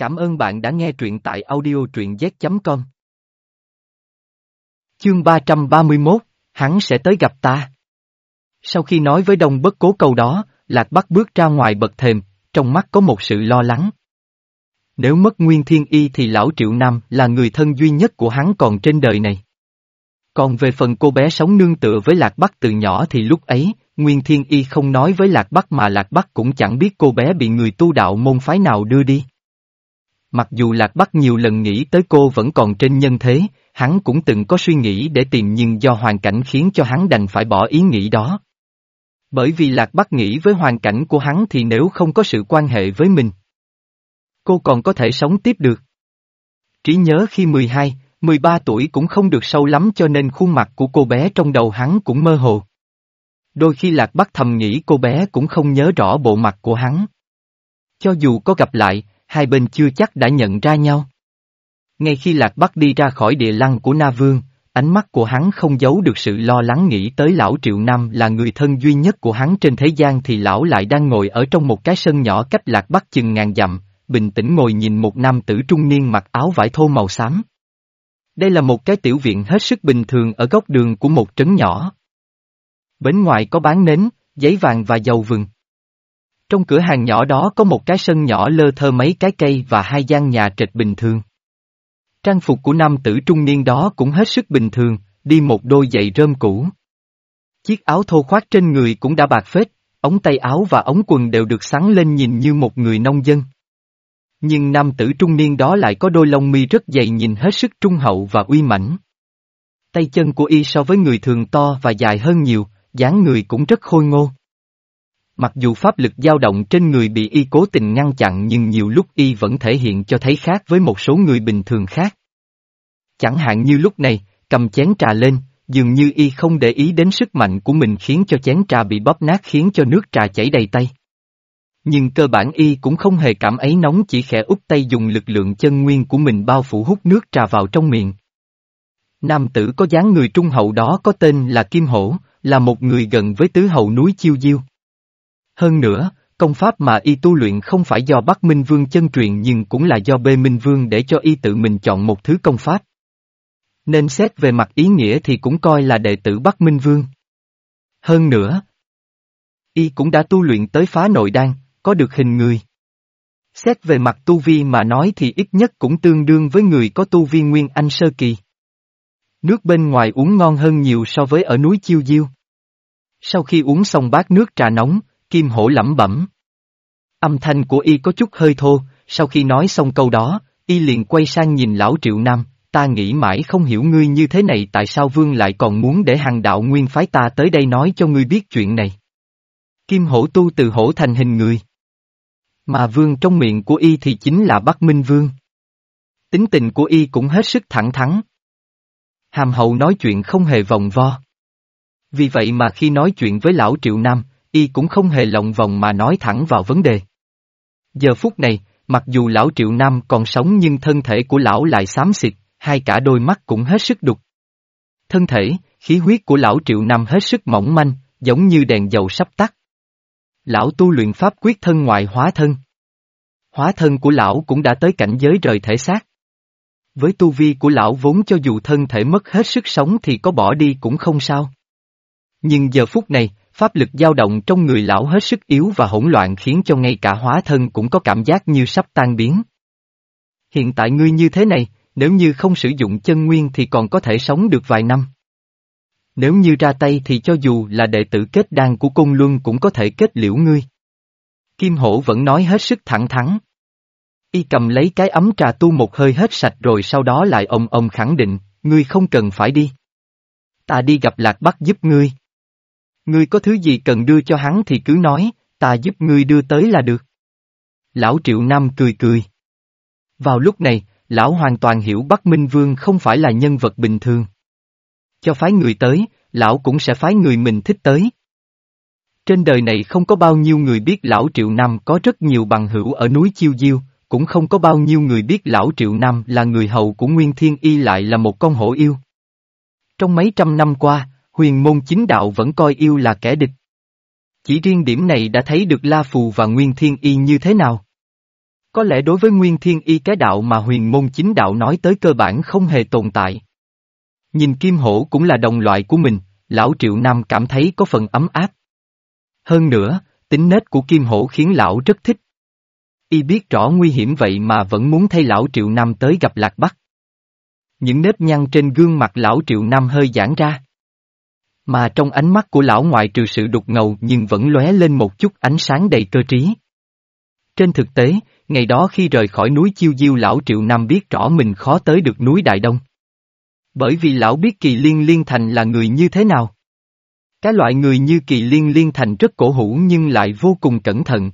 Cảm ơn bạn đã nghe truyện tại audio truyện z.com. Chương 331, hắn sẽ tới gặp ta. Sau khi nói với Đông bất cố câu đó, Lạc Bắc bước ra ngoài bậc thềm, trong mắt có một sự lo lắng. Nếu mất Nguyên Thiên Y thì lão Triệu Nam là người thân duy nhất của hắn còn trên đời này. Còn về phần cô bé sống nương tựa với Lạc Bắc từ nhỏ thì lúc ấy, Nguyên Thiên Y không nói với Lạc Bắc mà Lạc Bắc cũng chẳng biết cô bé bị người tu đạo môn phái nào đưa đi. Mặc dù Lạc Bắc nhiều lần nghĩ tới cô vẫn còn trên nhân thế, hắn cũng từng có suy nghĩ để tìm nhưng do hoàn cảnh khiến cho hắn đành phải bỏ ý nghĩ đó. Bởi vì Lạc Bắc nghĩ với hoàn cảnh của hắn thì nếu không có sự quan hệ với mình, cô còn có thể sống tiếp được. Trí nhớ khi 12, 13 tuổi cũng không được sâu lắm cho nên khuôn mặt của cô bé trong đầu hắn cũng mơ hồ. Đôi khi Lạc Bắc thầm nghĩ cô bé cũng không nhớ rõ bộ mặt của hắn. Cho dù có gặp lại, hai bên chưa chắc đã nhận ra nhau. Ngay khi Lạc Bắc đi ra khỏi địa lăng của Na Vương, ánh mắt của hắn không giấu được sự lo lắng nghĩ tới lão Triệu Nam là người thân duy nhất của hắn trên thế gian thì lão lại đang ngồi ở trong một cái sân nhỏ cách Lạc Bắc chừng ngàn dặm, bình tĩnh ngồi nhìn một nam tử trung niên mặc áo vải thô màu xám. Đây là một cái tiểu viện hết sức bình thường ở góc đường của một trấn nhỏ. Bên ngoài có bán nến, giấy vàng và dầu vừng. Trong cửa hàng nhỏ đó có một cái sân nhỏ lơ thơ mấy cái cây và hai gian nhà trệt bình thường. Trang phục của nam tử trung niên đó cũng hết sức bình thường, đi một đôi giày rơm cũ. Chiếc áo thô khoác trên người cũng đã bạc phết, ống tay áo và ống quần đều được sắn lên nhìn như một người nông dân. Nhưng nam tử trung niên đó lại có đôi lông mi rất dày nhìn hết sức trung hậu và uy mãnh. Tay chân của y so với người thường to và dài hơn nhiều, dáng người cũng rất khôi ngô. Mặc dù pháp lực dao động trên người bị y cố tình ngăn chặn nhưng nhiều lúc y vẫn thể hiện cho thấy khác với một số người bình thường khác. Chẳng hạn như lúc này, cầm chén trà lên, dường như y không để ý đến sức mạnh của mình khiến cho chén trà bị bóp nát khiến cho nước trà chảy đầy tay. Nhưng cơ bản y cũng không hề cảm ấy nóng chỉ khẽ úp tay dùng lực lượng chân nguyên của mình bao phủ hút nước trà vào trong miệng. Nam tử có dáng người trung hậu đó có tên là Kim Hổ, là một người gần với tứ hậu núi Chiêu Diêu. Hơn nữa, công pháp mà y tu luyện không phải do Bắc Minh Vương chân truyền nhưng cũng là do Bê Minh Vương để cho y tự mình chọn một thứ công pháp. Nên xét về mặt ý nghĩa thì cũng coi là đệ tử Bắc Minh Vương. Hơn nữa, y cũng đã tu luyện tới phá nội đan, có được hình người. Xét về mặt tu vi mà nói thì ít nhất cũng tương đương với người có tu vi nguyên anh sơ kỳ. Nước bên ngoài uống ngon hơn nhiều so với ở núi Chiêu Diêu. Sau khi uống xong bát nước trà nóng, Kim Hổ lẩm bẩm. Âm thanh của y có chút hơi thô, sau khi nói xong câu đó, y liền quay sang nhìn lão Triệu Nam, ta nghĩ mãi không hiểu ngươi như thế này tại sao vương lại còn muốn để hàng đạo nguyên phái ta tới đây nói cho ngươi biết chuyện này. Kim hổ tu từ hổ thành hình người. Mà vương trong miệng của y thì chính là Bắc Minh Vương. Tính tình của y cũng hết sức thẳng thắn. Hàm hậu nói chuyện không hề vòng vo. Vì vậy mà khi nói chuyện với lão Triệu Nam, y cũng không hề lộng vòng mà nói thẳng vào vấn đề. Giờ phút này, mặc dù lão Triệu Nam còn sống nhưng thân thể của lão lại xám xịt, hai cả đôi mắt cũng hết sức đục. Thân thể, khí huyết của lão Triệu Nam hết sức mỏng manh, giống như đèn dầu sắp tắt. Lão tu luyện pháp quyết thân ngoại hóa thân. Hóa thân của lão cũng đã tới cảnh giới rời thể xác. Với tu vi của lão vốn cho dù thân thể mất hết sức sống thì có bỏ đi cũng không sao. Nhưng giờ phút này, pháp lực dao động trong người lão hết sức yếu và hỗn loạn khiến cho ngay cả hóa thân cũng có cảm giác như sắp tan biến. Hiện tại ngươi như thế này, nếu như không sử dụng chân nguyên thì còn có thể sống được vài năm. Nếu như ra tay thì cho dù là đệ tử kết đan của cung luân cũng có thể kết liễu ngươi. Kim hổ vẫn nói hết sức thẳng thắn. Y cầm lấy cái ấm trà tu một hơi hết sạch rồi sau đó lại ông ông khẳng định, ngươi không cần phải đi. Ta đi gặp lạc bắc giúp ngươi. Ngươi có thứ gì cần đưa cho hắn thì cứ nói, ta giúp ngươi đưa tới là được. Lão Triệu Nam cười cười. Vào lúc này, lão hoàn toàn hiểu Bắc Minh Vương không phải là nhân vật bình thường. Cho phái người tới, lão cũng sẽ phái người mình thích tới. Trên đời này không có bao nhiêu người biết lão Triệu Nam có rất nhiều bằng hữu ở núi Chiêu Diêu, cũng không có bao nhiêu người biết lão Triệu Nam là người hầu của Nguyên Thiên Y lại là một con hổ yêu. Trong mấy trăm năm qua, huyền môn chính đạo vẫn coi yêu là kẻ địch. Chỉ riêng điểm này đã thấy được La Phù và Nguyên Thiên Y như thế nào. Có lẽ đối với nguyên thiên y cái đạo mà huyền môn chính đạo nói tới cơ bản không hề tồn tại. Nhìn kim hổ cũng là đồng loại của mình, lão triệu nam cảm thấy có phần ấm áp. Hơn nữa, tính nết của kim hổ khiến lão rất thích. Y biết rõ nguy hiểm vậy mà vẫn muốn thay lão triệu nam tới gặp lạc bắc. Những nếp nhăn trên gương mặt lão triệu nam hơi giãn ra. Mà trong ánh mắt của lão ngoại trừ sự đục ngầu nhưng vẫn lóe lên một chút ánh sáng đầy cơ trí. Trên thực tế, ngày đó khi rời khỏi núi Chiêu Diêu lão Triệu Nam biết rõ mình khó tới được núi Đại Đông. Bởi vì lão biết kỳ liên liên thành là người như thế nào. Cái loại người như kỳ liên liên thành rất cổ hủ nhưng lại vô cùng cẩn thận.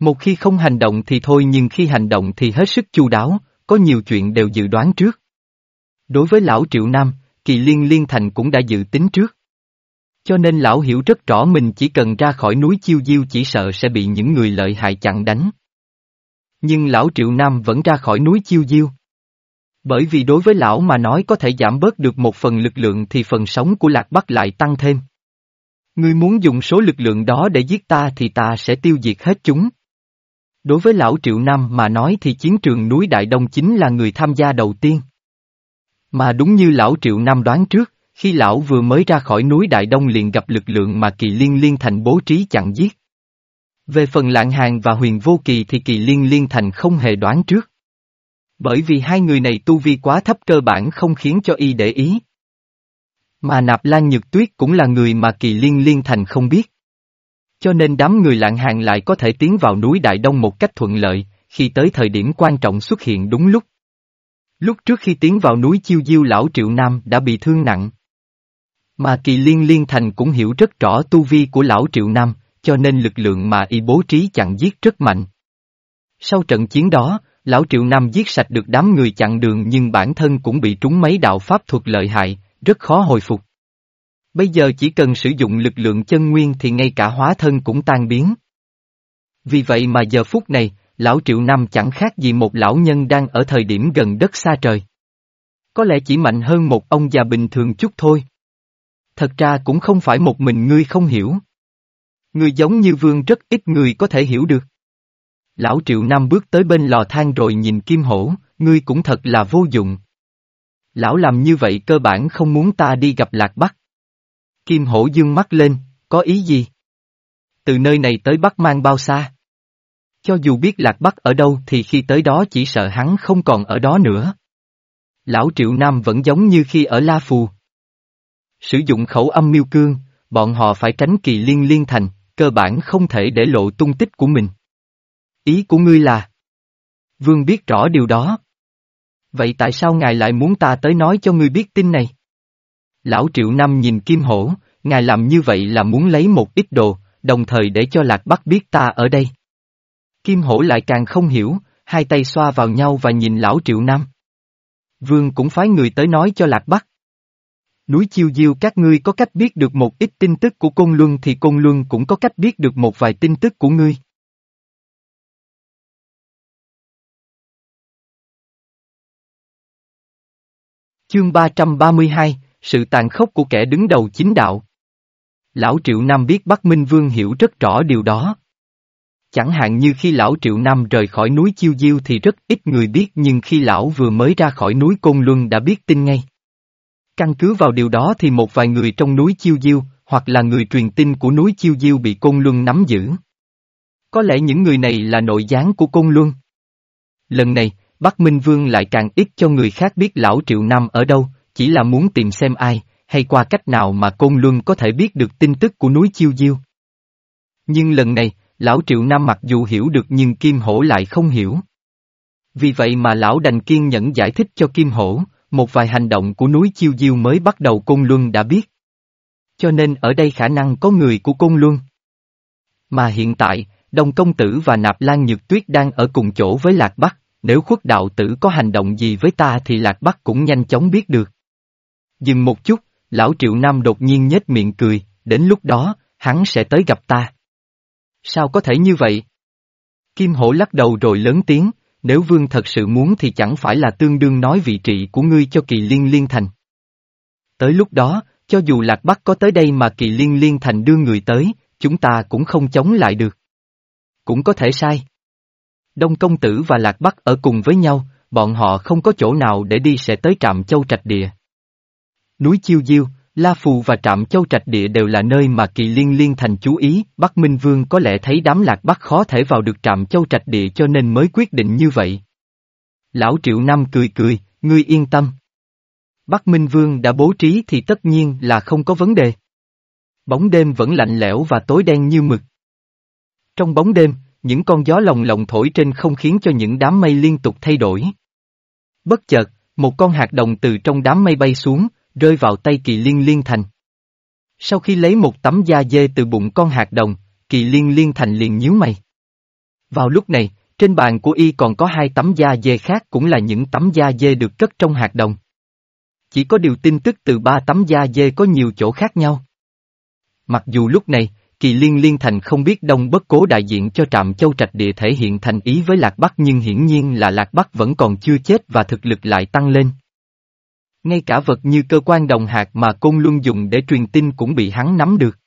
Một khi không hành động thì thôi nhưng khi hành động thì hết sức chu đáo, có nhiều chuyện đều dự đoán trước. Đối với lão Triệu Nam, kỳ liên liên thành cũng đã dự tính trước. Cho nên lão hiểu rất rõ mình chỉ cần ra khỏi núi chiêu diêu chỉ sợ sẽ bị những người lợi hại chặn đánh. Nhưng lão Triệu Nam vẫn ra khỏi núi chiêu diêu. Bởi vì đối với lão mà nói có thể giảm bớt được một phần lực lượng thì phần sống của Lạc Bắc lại tăng thêm. Ngươi muốn dùng số lực lượng đó để giết ta thì ta sẽ tiêu diệt hết chúng. Đối với lão Triệu Nam mà nói thì chiến trường núi Đại Đông chính là người tham gia đầu tiên. Mà đúng như lão Triệu Nam đoán trước, khi lão vừa mới ra khỏi núi Đại Đông liền gặp lực lượng mà kỳ liên liên thành bố trí chặn giết. Về phần lạng hàng và huyền vô kỳ thì kỳ liên liên thành không hề đoán trước. Bởi vì hai người này tu vi quá thấp cơ bản không khiến cho y để ý. Mà nạp lan nhược tuyết cũng là người mà kỳ liên liên thành không biết. Cho nên đám người lạng hàng lại có thể tiến vào núi Đại Đông một cách thuận lợi, khi tới thời điểm quan trọng xuất hiện đúng lúc. Lúc trước khi tiến vào núi Chiêu Diêu lão Triệu Nam đã bị thương nặng. Mà kỳ liên liên thành cũng hiểu rất rõ tu vi của lão Triệu Nam, cho nên lực lượng mà y bố trí chặn giết rất mạnh. Sau trận chiến đó, lão Triệu Nam giết sạch được đám người chặn đường nhưng bản thân cũng bị trúng mấy đạo pháp thuật lợi hại, rất khó hồi phục. Bây giờ chỉ cần sử dụng lực lượng chân nguyên thì ngay cả hóa thân cũng tan biến. Vì vậy mà giờ phút này, lão Triệu Nam chẳng khác gì một lão nhân đang ở thời điểm gần đất xa trời. Có lẽ chỉ mạnh hơn một ông già bình thường chút thôi. Thật ra cũng không phải một mình ngươi không hiểu. Ngươi giống như vương rất ít người có thể hiểu được. Lão Triệu Nam bước tới bên lò than rồi nhìn Kim Hổ, ngươi cũng thật là vô dụng. Lão làm như vậy cơ bản không muốn ta đi gặp Lạc Bắc. Kim Hổ dương mắt lên, có ý gì? Từ nơi này tới Bắc mang bao xa? Cho dù biết Lạc Bắc ở đâu thì khi tới đó chỉ sợ hắn không còn ở đó nữa. Lão Triệu Nam vẫn giống như khi ở La Phù. Sử dụng khẩu âm miêu cương, bọn họ phải tránh kỳ liên liên thành, cơ bản không thể để lộ tung tích của mình. Ý của ngươi là? Vương biết rõ điều đó. Vậy tại sao ngài lại muốn ta tới nói cho ngươi biết tin này? Lão Triệu nam nhìn Kim Hổ, ngài làm như vậy là muốn lấy một ít đồ, đồng thời để cho Lạc Bắc biết ta ở đây. Kim Hổ lại càng không hiểu, hai tay xoa vào nhau và nhìn lão Triệu Nam. Vương cũng phái người tới nói cho Lạc Bắc. Núi Chiêu Diêu các ngươi có cách biết được một ít tin tức của Côn Luân thì Côn Luân cũng có cách biết được một vài tin tức của ngươi. Chương 332, Sự tàn khốc của kẻ đứng đầu chính đạo. Lão Triệu Nam biết Bắc Minh Vương hiểu rất rõ điều đó. Chẳng hạn như khi lão Triệu Nam rời khỏi núi Chiêu Diêu thì rất ít người biết nhưng khi lão vừa mới ra khỏi núi Côn Luân đã biết tin ngay. Căn cứ vào điều đó thì một vài người trong núi Chiêu Diêu, hoặc là người truyền tin của núi Chiêu Diêu bị Côn Luân nắm giữ. Có lẽ những người này là nội gián của Côn Luân. Lần này, Bắc Minh Vương lại càng ít cho người khác biết lão Triệu Nam ở đâu, chỉ là muốn tìm xem ai, hay qua cách nào mà Côn Luân có thể biết được tin tức của núi Chiêu Diêu. Nhưng lần này, lão Triệu Nam mặc dù hiểu được nhưng Kim Hổ lại không hiểu. Vì vậy mà lão đành kiên nhẫn giải thích cho Kim Hổ, một vài hành động của núi Chiêu Diêu mới bắt đầu Côn Luân đã biết. Cho nên ở đây khả năng có người của Côn Luân. Mà hiện tại, Đông Công Tử và Nạp Lan Nhược Tuyết đang ở cùng chỗ với Lạc Bắc, nếu khuất đạo tử có hành động gì với ta thì Lạc Bắc cũng nhanh chóng biết được. Dừng một chút, lão Triệu Nam đột nhiên nhếch miệng cười, đến lúc đó, hắn sẽ tới gặp ta. Sao có thể như vậy? Kim Hổ lắc đầu rồi lớn tiếng, nếu vương thật sự muốn thì chẳng phải là tương đương nói vị trị của ngươi cho kỳ liên liên thành. Tới lúc đó, cho dù Lạc Bắc có tới đây mà kỳ liên liên thành đưa người tới, chúng ta cũng không chống lại được. Cũng có thể sai. Đông Công Tử và Lạc Bắc ở cùng với nhau, bọn họ không có chỗ nào để đi sẽ tới trạm châu trạch địa. Núi Chiêu Diêu, La Phù và trạm châu trạch địa đều là nơi mà kỳ liên liên thành chú ý, Bắc Minh Vương có lẽ thấy đám Lạc Bắc khó thể vào được trạm châu trạch địa cho nên mới quyết định như vậy. Lão Triệu Nam cười cười, ngươi yên tâm. Bắc Minh Vương đã bố trí thì tất nhiên là không có vấn đề. Bóng đêm vẫn lạnh lẽo và tối đen như mực. Trong bóng đêm, những con gió lồng lộng thổi trên không khiến cho những đám mây liên tục thay đổi. Bất chợt, một con hạt đồng từ trong đám mây bay xuống, rơi vào tay kỳ liên liên thành. Sau khi lấy một tấm da dê từ bụng con hạt đồng, kỳ liên liên thành liền nhíu mày. Vào lúc này, trên bàn của y còn có hai tấm da dê khác cũng là những tấm da dê được cất trong hạt đồng. Chỉ có điều tin tức từ ba tấm da dê có nhiều chỗ khác nhau. Mặc dù lúc này, kỳ liên liên thành không biết đông bất cố đại diện cho trạm châu trạch địa thể hiện thành ý với Lạc Bắc nhưng hiển nhiên là Lạc Bắc vẫn còn chưa chết và thực lực lại tăng lên. Ngay cả vật như cơ quan đồng hạt mà Côn Luân dùng để truyền tin cũng bị hắn nắm được.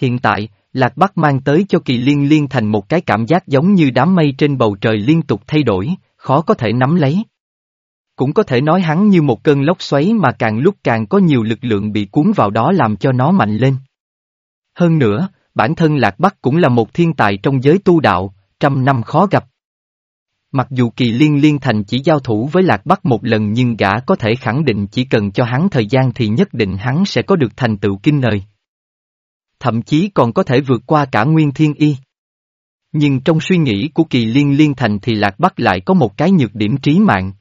Hiện tại, Lạc Bắc mang tới cho kỳ liên liên thành một cái cảm giác giống như đám mây trên bầu trời liên tục thay đổi, khó có thể nắm lấy. Cũng có thể nói hắn như một cơn lốc xoáy mà càng lúc càng có nhiều lực lượng bị cuốn vào đó làm cho nó mạnh lên. Hơn nữa, bản thân Lạc Bắc cũng là một thiên tài trong giới tu đạo, trăm năm khó gặp. Mặc dù kỳ liên liên thành chỉ giao thủ với Lạc Bắc một lần nhưng gã có thể khẳng định chỉ cần cho hắn thời gian thì nhất định hắn sẽ có được thành tựu kinh nời. Thậm chí còn có thể vượt qua cả nguyên thiên y. Nhưng trong suy nghĩ của kỳ liên liên thành thì Lạc Bắc lại có một cái nhược điểm trí mạng.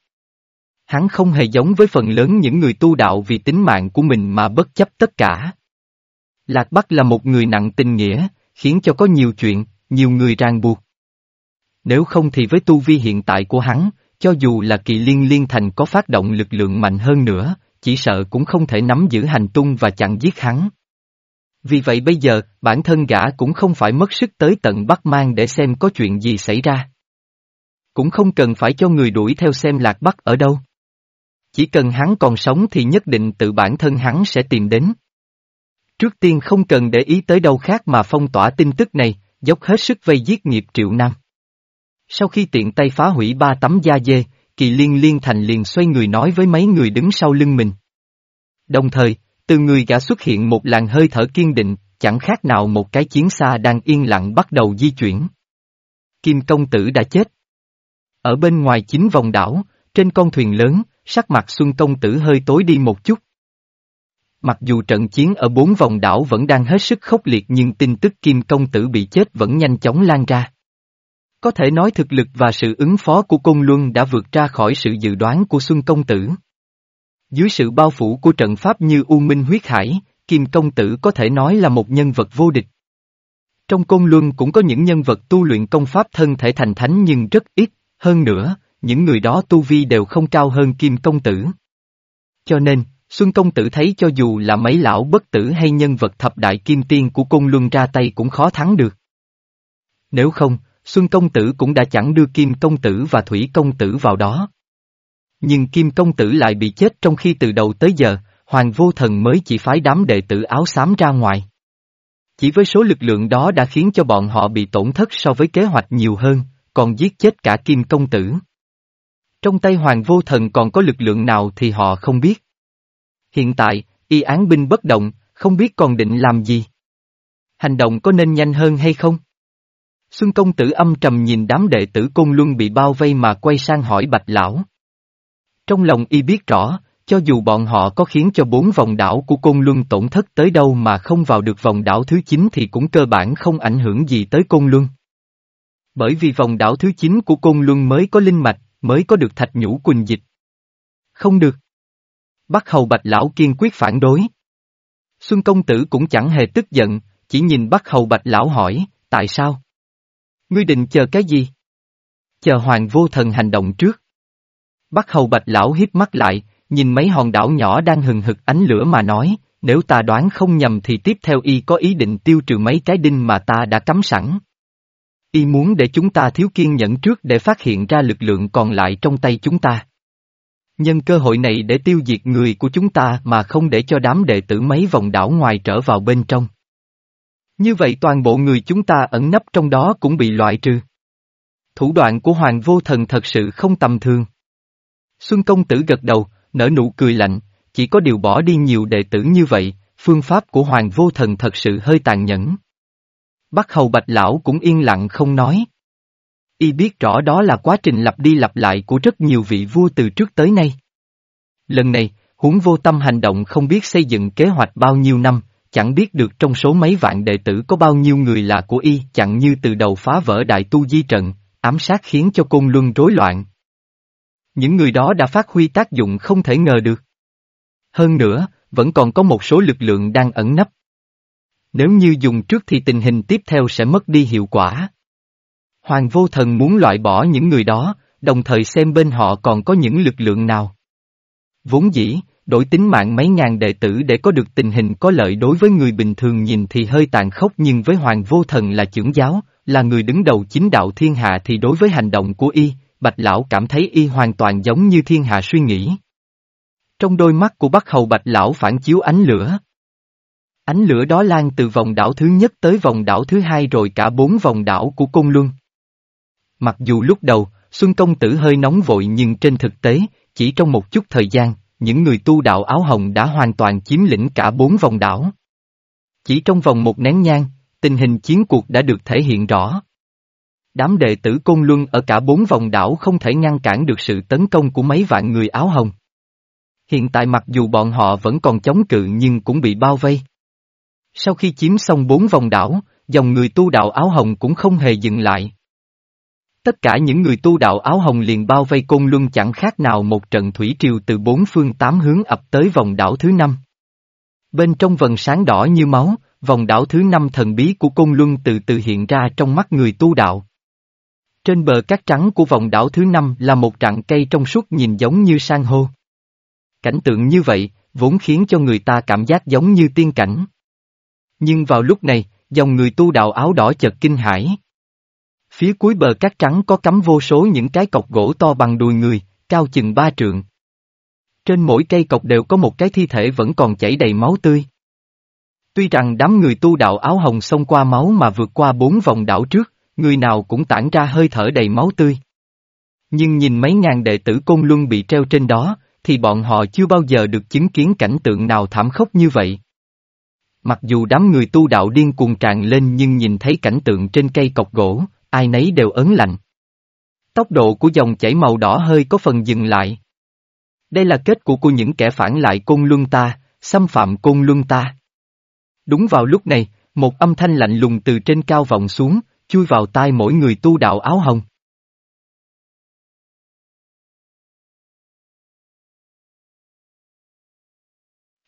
Hắn không hề giống với phần lớn những người tu đạo vì tính mạng của mình mà bất chấp tất cả. Lạc Bắc là một người nặng tình nghĩa, khiến cho có nhiều chuyện, nhiều người ràng buộc. Nếu không thì với tu vi hiện tại của hắn, cho dù là kỳ liên liên thành có phát động lực lượng mạnh hơn nữa, chỉ sợ cũng không thể nắm giữ hành tung và chặn giết hắn. Vì vậy bây giờ, bản thân gã cũng không phải mất sức tới tận Bắc Mang để xem có chuyện gì xảy ra. Cũng không cần phải cho người đuổi theo xem Lạc Bắc ở đâu. Chỉ cần hắn còn sống thì nhất định tự bản thân hắn sẽ tìm đến. Trước tiên không cần để ý tới đâu khác mà phong tỏa tin tức này, dốc hết sức vây giết nghiệp triệu nam. Sau khi tiện tay phá hủy ba tấm da dê, kỳ liên liên thành liền xoay người nói với mấy người đứng sau lưng mình. Đồng thời, từ người gã xuất hiện một làn hơi thở kiên định, chẳng khác nào một cái chiến xa đang yên lặng bắt đầu di chuyển. Kim công tử đã chết. Ở bên ngoài chính vòng đảo, trên con thuyền lớn, sắc mặt Xuân công tử hơi tối đi một chút. Mặc dù trận chiến ở bốn vòng đảo vẫn đang hết sức khốc liệt nhưng tin tức Kim công tử bị chết vẫn nhanh chóng lan ra. Có thể nói thực lực và sự ứng phó của Côn Luân đã vượt ra khỏi sự dự đoán của Xuân Công Tử. Dưới sự bao phủ của trận pháp như U Minh Huyết Hải, Kim Công Tử có thể nói là một nhân vật vô địch. Trong Côn Luân cũng có những nhân vật tu luyện công pháp thân thể thành thánh nhưng rất ít, hơn nữa, những người đó tu vi đều không cao hơn Kim Công Tử. Cho nên, Xuân Công Tử thấy cho dù là mấy lão bất tử hay nhân vật thập đại kim tiên của Côn Luân ra tay cũng khó thắng được. Nếu không, Xuân Công Tử cũng đã chẳng đưa Kim Công Tử và Thủy Công Tử vào đó. Nhưng Kim Công Tử lại bị chết trong khi từ đầu tới giờ, Hoàng Vô Thần mới chỉ phái đám đệ tử áo xám ra ngoài. Chỉ với số lực lượng đó đã khiến cho bọn họ bị tổn thất so với kế hoạch nhiều hơn, còn giết chết cả Kim Công Tử. Trong tay Hoàng Vô Thần còn có lực lượng nào thì họ không biết. Hiện tại, y án binh bất động, không biết còn định làm gì. Hành động có nên nhanh hơn hay không? Xuân công tử âm trầm nhìn đám đệ tử Côn Luân bị bao vây mà quay sang hỏi bạch lão. Trong lòng y biết rõ, cho dù bọn họ có khiến cho bốn vòng đảo của Côn Luân tổn thất tới đâu mà không vào được vòng đảo thứ 9 thì cũng cơ bản không ảnh hưởng gì tới Côn Luân. Bởi vì vòng đảo thứ 9 của Côn Luân mới có linh mạch, mới có được thạch nhũ quỳnh dịch. Không được. Bắc Hầu Bạch Lão kiên quyết phản đối. Xuân Công Tử cũng chẳng hề tức giận, chỉ nhìn Bắc Hầu Bạch Lão hỏi, tại sao? Ngươi định chờ cái gì? Chờ Hoàng Vô Thần hành động trước. Bắc Hầu Bạch Lão hít mắt lại, nhìn mấy hòn đảo nhỏ đang hừng hực ánh lửa mà nói, nếu ta đoán không nhầm thì tiếp theo y có ý định tiêu trừ mấy cái đinh mà ta đã cắm sẵn. Y muốn để chúng ta thiếu kiên nhẫn trước để phát hiện ra lực lượng còn lại trong tay chúng ta. Nhân cơ hội này để tiêu diệt người của chúng ta mà không để cho đám đệ tử mấy vòng đảo ngoài trở vào bên trong. Như vậy toàn bộ người chúng ta ẩn nấp trong đó cũng bị loại trừ. Thủ đoạn của Hoàng Vô Thần thật sự không tầm thường. Xuân công tử gật đầu, nở nụ cười lạnh, chỉ có điều bỏ đi nhiều đệ tử như vậy, phương pháp của Hoàng Vô Thần thật sự hơi tàn nhẫn. Bắc Hầu Bạch Lão cũng yên lặng không nói. Y biết rõ đó là quá trình lặp đi lặp lại của rất nhiều vị vua từ trước tới nay. Lần này, huống vô tâm hành động không biết xây dựng kế hoạch bao nhiêu năm, chẳng biết được trong số mấy vạn đệ tử có bao nhiêu người là của y chẳng như từ đầu phá vỡ đại tu di trận, ám sát khiến cho côn luân rối loạn. Những người đó đã phát huy tác dụng không thể ngờ được. Hơn nữa, vẫn còn có một số lực lượng đang ẩn nấp. Nếu như dùng trước thì tình hình tiếp theo sẽ mất đi hiệu quả. Hoàng vô thần muốn loại bỏ những người đó, đồng thời xem bên họ còn có những lực lượng nào. Vốn dĩ, đổi tính mạng mấy ngàn đệ tử để có được tình hình có lợi đối với người bình thường nhìn thì hơi tàn khốc nhưng với Hoàng vô thần là trưởng giáo, là người đứng đầu chính đạo thiên hạ thì đối với hành động của y, Bạch Lão cảm thấy y hoàn toàn giống như thiên hạ suy nghĩ. Trong đôi mắt của Bắc Hầu Bạch Lão phản chiếu ánh lửa. Ánh lửa đó lan từ vòng đảo thứ nhất tới vòng đảo thứ hai rồi cả bốn vòng đảo của Cung Luân. Mặc dù lúc đầu, Xuân Công Tử hơi nóng vội nhưng trên thực tế, chỉ trong một chút thời gian, những người tu đạo áo hồng đã hoàn toàn chiếm lĩnh cả bốn vòng đảo. Chỉ trong vòng một nén nhang, tình hình chiến cuộc đã được thể hiện rõ. Đám đệ tử Côn Luân ở cả bốn vòng đảo không thể ngăn cản được sự tấn công của mấy vạn người áo hồng. Hiện tại mặc dù bọn họ vẫn còn chống cự nhưng cũng bị bao vây. Sau khi chiếm xong bốn vòng đảo, dòng người tu đạo áo hồng cũng không hề dừng lại. Tất cả những người tu đạo áo hồng liền bao vây côn luân chẳng khác nào một trận thủy triều từ bốn phương tám hướng ập tới vòng đảo thứ năm. Bên trong vần sáng đỏ như máu, vòng đảo thứ năm thần bí của côn luân từ từ hiện ra trong mắt người tu đạo. Trên bờ cát trắng của vòng đảo thứ năm là một rặng cây trong suốt nhìn giống như san hô. Cảnh tượng như vậy, vốn khiến cho người ta cảm giác giống như tiên cảnh. Nhưng vào lúc này, dòng người tu đạo áo đỏ chợt kinh hãi. Phía cuối bờ cát trắng có cắm vô số những cái cọc gỗ to bằng đùi người, cao chừng ba trượng. Trên mỗi cây cọc đều có một cái thi thể vẫn còn chảy đầy máu tươi. Tuy rằng đám người tu đạo áo hồng xông qua máu mà vượt qua bốn vòng đảo trước, người nào cũng tản ra hơi thở đầy máu tươi. Nhưng nhìn mấy ngàn đệ tử côn luân bị treo trên đó, thì bọn họ chưa bao giờ được chứng kiến cảnh tượng nào thảm khốc như vậy. Mặc dù đám người tu đạo điên cuồng tràn lên nhưng nhìn thấy cảnh tượng trên cây cọc gỗ, ai nấy đều ấn lạnh. Tốc độ của dòng chảy màu đỏ hơi có phần dừng lại. Đây là kết cục của những kẻ phản lại côn luân ta, xâm phạm côn luân ta. Đúng vào lúc này, một âm thanh lạnh lùng từ trên cao vọng xuống, chui vào tai mỗi người tu đạo áo hồng.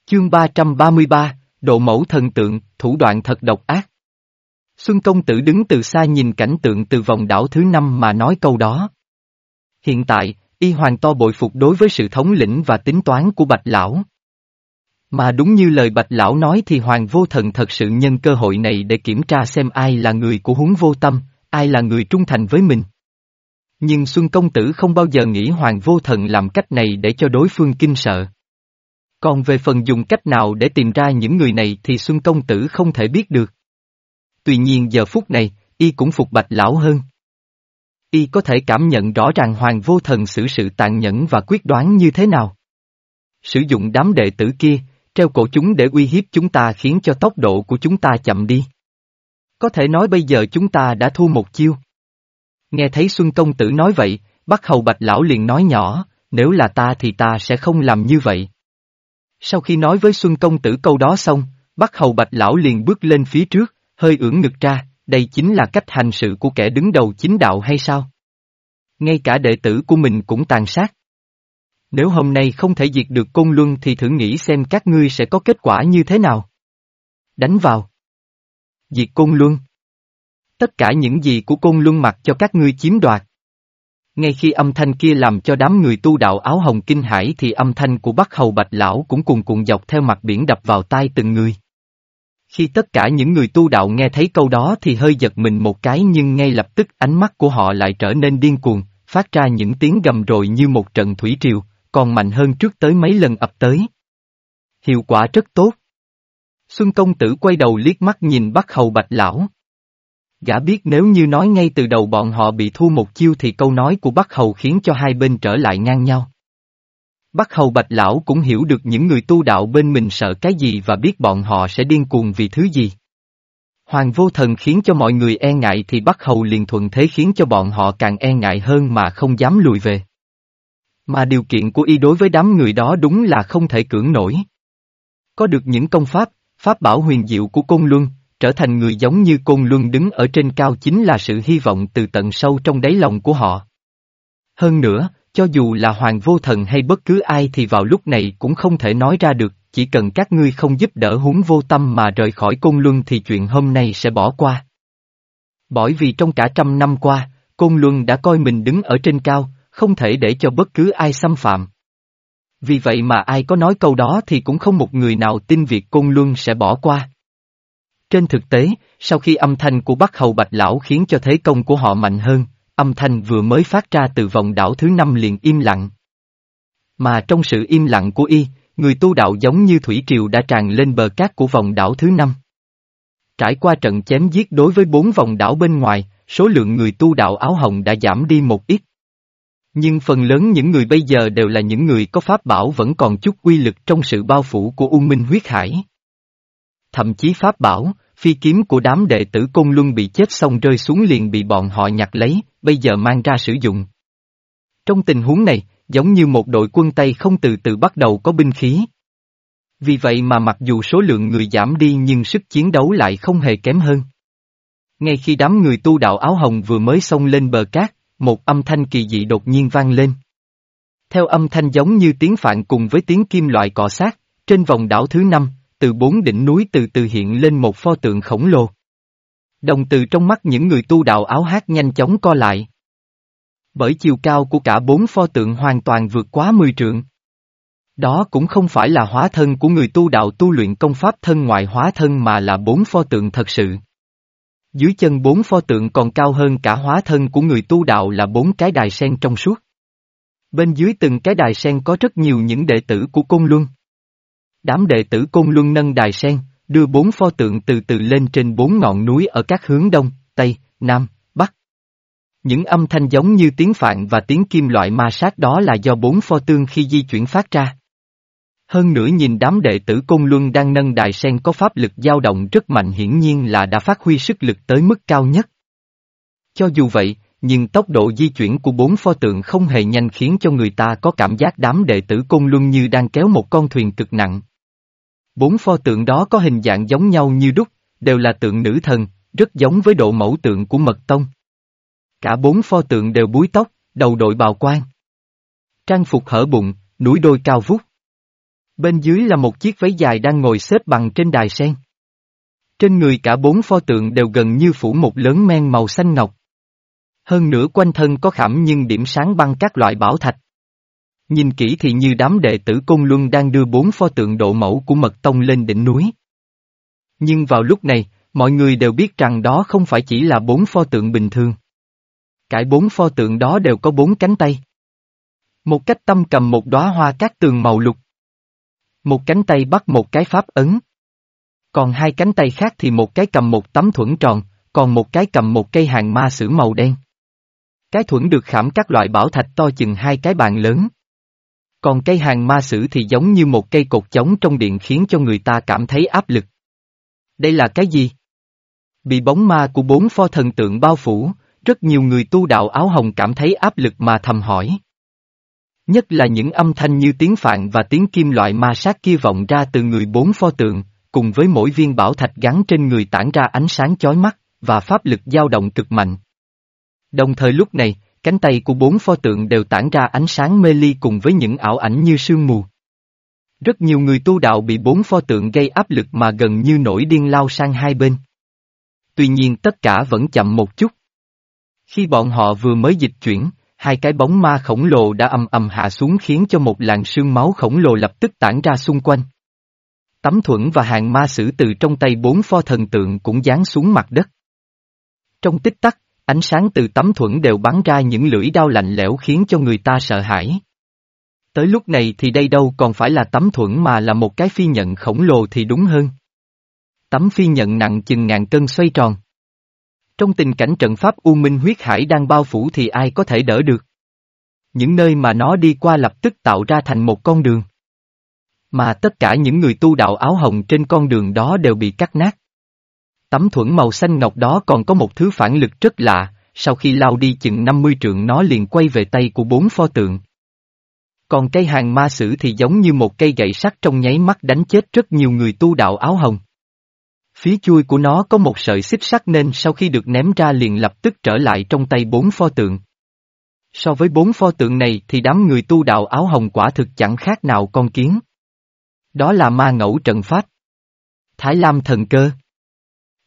Chương 333, Độ mẫu thần tượng, thủ đoạn thật độc ác. Xuân công tử đứng từ xa nhìn cảnh tượng từ vòng đảo thứ năm mà nói câu đó. Hiện tại, y hoàn to bội phục đối với sự thống lĩnh và tính toán của Bạch Lão. Mà đúng như lời Bạch Lão nói thì Hoàng Vô Thần thật sự nhân cơ hội này để kiểm tra xem ai là người của huống vô tâm, ai là người trung thành với mình. Nhưng Xuân Công Tử không bao giờ nghĩ Hoàng Vô Thần làm cách này để cho đối phương kinh sợ. Còn về phần dùng cách nào để tìm ra những người này thì Xuân Công Tử không thể biết được. Tuy nhiên giờ phút này, y cũng phục bạch lão hơn. Y có thể cảm nhận rõ ràng Hoàng Vô Thần xử sự tàn nhẫn và quyết đoán như thế nào. Sử dụng đám đệ tử kia, treo cổ chúng để uy hiếp chúng ta khiến cho tốc độ của chúng ta chậm đi. Có thể nói bây giờ chúng ta đã thu một chiêu. Nghe thấy Xuân Công Tử nói vậy, Bắc Hầu Bạch Lão liền nói nhỏ, nếu là ta thì ta sẽ không làm như vậy. Sau khi nói với Xuân Công Tử câu đó xong, Bắc Hầu Bạch Lão liền bước lên phía trước, hơi ưỡn ngực ra, đây chính là cách hành sự của kẻ đứng đầu chính đạo hay sao? Ngay cả đệ tử của mình cũng tàn sát. Nếu hôm nay không thể diệt được Côn Luân thì thử nghĩ xem các ngươi sẽ có kết quả như thế nào. Đánh vào. Diệt Côn Luân. Tất cả những gì của Côn Luân mặc cho các ngươi chiếm đoạt. Ngay khi âm thanh kia làm cho đám người tu đạo áo hồng kinh hãi thì âm thanh của Bắc Hầu Bạch Lão cũng cùng cuộn dọc theo mặt biển đập vào tai từng người. Khi tất cả những người tu đạo nghe thấy câu đó thì hơi giật mình một cái nhưng ngay lập tức ánh mắt của họ lại trở nên điên cuồng, phát ra những tiếng gầm rồi như một trận thủy triều, còn mạnh hơn trước tới mấy lần ập tới. Hiệu quả rất tốt. Xuân công tử quay đầu liếc mắt nhìn Bắc Hầu Bạch Lão. Gã biết nếu như nói ngay từ đầu bọn họ bị thua một chiêu thì câu nói của Bắc Hầu khiến cho hai bên trở lại ngang nhau. Bắc Hầu Bạch Lão cũng hiểu được những người tu đạo bên mình sợ cái gì và biết bọn họ sẽ điên cuồng vì thứ gì. Hoàng vô thần khiến cho mọi người e ngại thì Bắc Hầu liền thuận thế khiến cho bọn họ càng e ngại hơn mà không dám lùi về. Mà điều kiện của y đối với đám người đó đúng là không thể cưỡng nổi. Có được những công pháp, pháp bảo huyền diệu của Côn Luân, trở thành người giống như Côn Luân đứng ở trên cao chính là sự hy vọng từ tận sâu trong đáy lòng của họ. Hơn nữa, cho dù là Hoàng Vô Thần hay bất cứ ai thì vào lúc này cũng không thể nói ra được, chỉ cần các ngươi không giúp đỡ huống vô tâm mà rời khỏi Côn Luân thì chuyện hôm nay sẽ bỏ qua. Bởi vì trong cả trăm năm qua, Côn Luân đã coi mình đứng ở trên cao, không thể để cho bất cứ ai xâm phạm. Vì vậy mà ai có nói câu đó thì cũng không một người nào tin việc Côn Luân sẽ bỏ qua. Trên thực tế, sau khi âm thanh của Bắc Hầu Bạch Lão khiến cho thế công của họ mạnh hơn, âm thanh vừa mới phát ra từ vòng đảo thứ năm liền im lặng. Mà trong sự im lặng của y, người tu đạo giống như thủy triều đã tràn lên bờ cát của vòng đảo thứ năm. Trải qua trận chém giết đối với bốn vòng đảo bên ngoài, số lượng người tu đạo áo hồng đã giảm đi một ít. Nhưng phần lớn những người bây giờ đều là những người có pháp bảo vẫn còn chút quy lực trong sự bao phủ của U Minh huyết hải. Thậm chí pháp bảo, phi kiếm của đám đệ tử Côn Luân bị chết xong rơi xuống liền bị bọn họ nhặt lấy, bây giờ mang ra sử dụng. Trong tình huống này, giống như một đội quân Tây không từ từ bắt đầu có binh khí. Vì vậy mà mặc dù số lượng người giảm đi nhưng sức chiến đấu lại không hề kém hơn. Ngay khi đám người tu đạo áo hồng vừa mới xông lên bờ cát, một âm thanh kỳ dị đột nhiên vang lên. Theo âm thanh giống như tiếng phạn cùng với tiếng kim loại cọ sát, trên vòng đảo thứ năm, từ bốn đỉnh núi từ từ hiện lên một pho tượng khổng lồ. Đồng từ trong mắt những người tu đạo áo hát nhanh chóng co lại. Bởi chiều cao của cả bốn pho tượng hoàn toàn vượt quá mười trượng. Đó cũng không phải là hóa thân của người tu đạo tu luyện công pháp thân ngoại hóa thân mà là bốn pho tượng thật sự. Dưới chân bốn pho tượng còn cao hơn cả hóa thân của người tu đạo là bốn cái đài sen trong suốt. Bên dưới từng cái đài sen có rất nhiều những đệ tử của Côn Luân. Đám đệ tử Côn Luân nâng đài sen, đưa bốn pho tượng từ từ lên trên bốn ngọn núi ở các hướng đông, tây, nam, bắc. Những âm thanh giống như tiếng phạn và tiếng kim loại ma sát đó là do bốn pho tương khi di chuyển phát ra. Hơn nữa nhìn đám đệ tử Côn Luân đang nâng đài sen có pháp lực dao động rất mạnh hiển nhiên là đã phát huy sức lực tới mức cao nhất. Cho dù vậy, nhưng tốc độ di chuyển của bốn pho tượng không hề nhanh khiến cho người ta có cảm giác đám đệ tử Côn Luân như đang kéo một con thuyền cực nặng. Bốn pho tượng đó có hình dạng giống nhau như đúc, đều là tượng nữ thần, rất giống với độ mẫu tượng của mật tông. Cả bốn pho tượng đều búi tóc, đầu đội bào quan. Trang phục hở bụng, núi đôi cao vút. Bên dưới là một chiếc váy dài đang ngồi xếp bằng trên đài sen. Trên người cả bốn pho tượng đều gần như phủ một lớn men màu xanh ngọc. Hơn nữa quanh thân có khảm nhưng điểm sáng băng các loại bảo thạch. Nhìn kỹ thì như đám đệ tử Côn Luân đang đưa bốn pho tượng độ mẫu của Mật Tông lên đỉnh núi. Nhưng vào lúc này, mọi người đều biết rằng đó không phải chỉ là bốn pho tượng bình thường. Cải bốn pho tượng đó đều có bốn cánh tay. Một cách tâm cầm một đóa hoa cát tường màu lục. Một cánh tay bắt một cái pháp ấn. Còn hai cánh tay khác thì một cái cầm một tấm thuẫn tròn, còn một cái cầm một cây hàng ma sử màu đen. Cái thuẫn được khảm các loại bảo thạch to chừng hai cái bàn lớn. Còn cây hàng ma sử thì giống như một cây cột chống trong điện khiến cho người ta cảm thấy áp lực. Đây là cái gì? Bị bóng ma của bốn pho thần tượng bao phủ, rất nhiều người tu đạo áo hồng cảm thấy áp lực mà thầm hỏi. Nhất là những âm thanh như tiếng phạn và tiếng kim loại ma sát kia vọng ra từ người bốn pho tượng, cùng với mỗi viên bảo thạch gắn trên người tản ra ánh sáng chói mắt, và pháp lực dao động cực mạnh. Đồng thời lúc này, cánh tay của bốn pho tượng đều tản ra ánh sáng mê ly cùng với những ảo ảnh như sương mù. Rất nhiều người tu đạo bị bốn pho tượng gây áp lực mà gần như nổi điên lao sang hai bên. Tuy nhiên tất cả vẫn chậm một chút. Khi bọn họ vừa mới dịch chuyển, hai cái bóng ma khổng lồ đã ầm ầm hạ xuống khiến cho một làn sương máu khổng lồ lập tức tản ra xung quanh. Tấm thuẫn và hàng ma sử từ trong tay bốn pho thần tượng cũng giáng xuống mặt đất. Trong tích tắc, ánh sáng từ tấm thuẫn đều bắn ra những lưỡi đao lạnh lẽo khiến cho người ta sợ hãi. Tới lúc này thì đây đâu còn phải là tấm thuẫn mà là một cái phi nhận khổng lồ thì đúng hơn. Tấm phi nhận nặng chừng ngàn cân xoay tròn. Trong tình cảnh trận pháp U Minh huyết hải đang bao phủ thì ai có thể đỡ được. Những nơi mà nó đi qua lập tức tạo ra thành một con đường. Mà tất cả những người tu đạo áo hồng trên con đường đó đều bị cắt nát. Tấm thuẫn màu xanh ngọc đó còn có một thứ phản lực rất lạ, sau khi lao đi chừng 50 trượng nó liền quay về tay của bốn pho tượng. Còn cây hàng ma sử thì giống như một cây gậy sắt trong nháy mắt đánh chết rất nhiều người tu đạo áo hồng. Phía chui của nó có một sợi xích sắt nên sau khi được ném ra liền lập tức trở lại trong tay bốn pho tượng. So với bốn pho tượng này thì đám người tu đạo áo hồng quả thực chẳng khác nào con kiến. Đó là ma ngẫu trận pháp. Thái Lam thần cơ.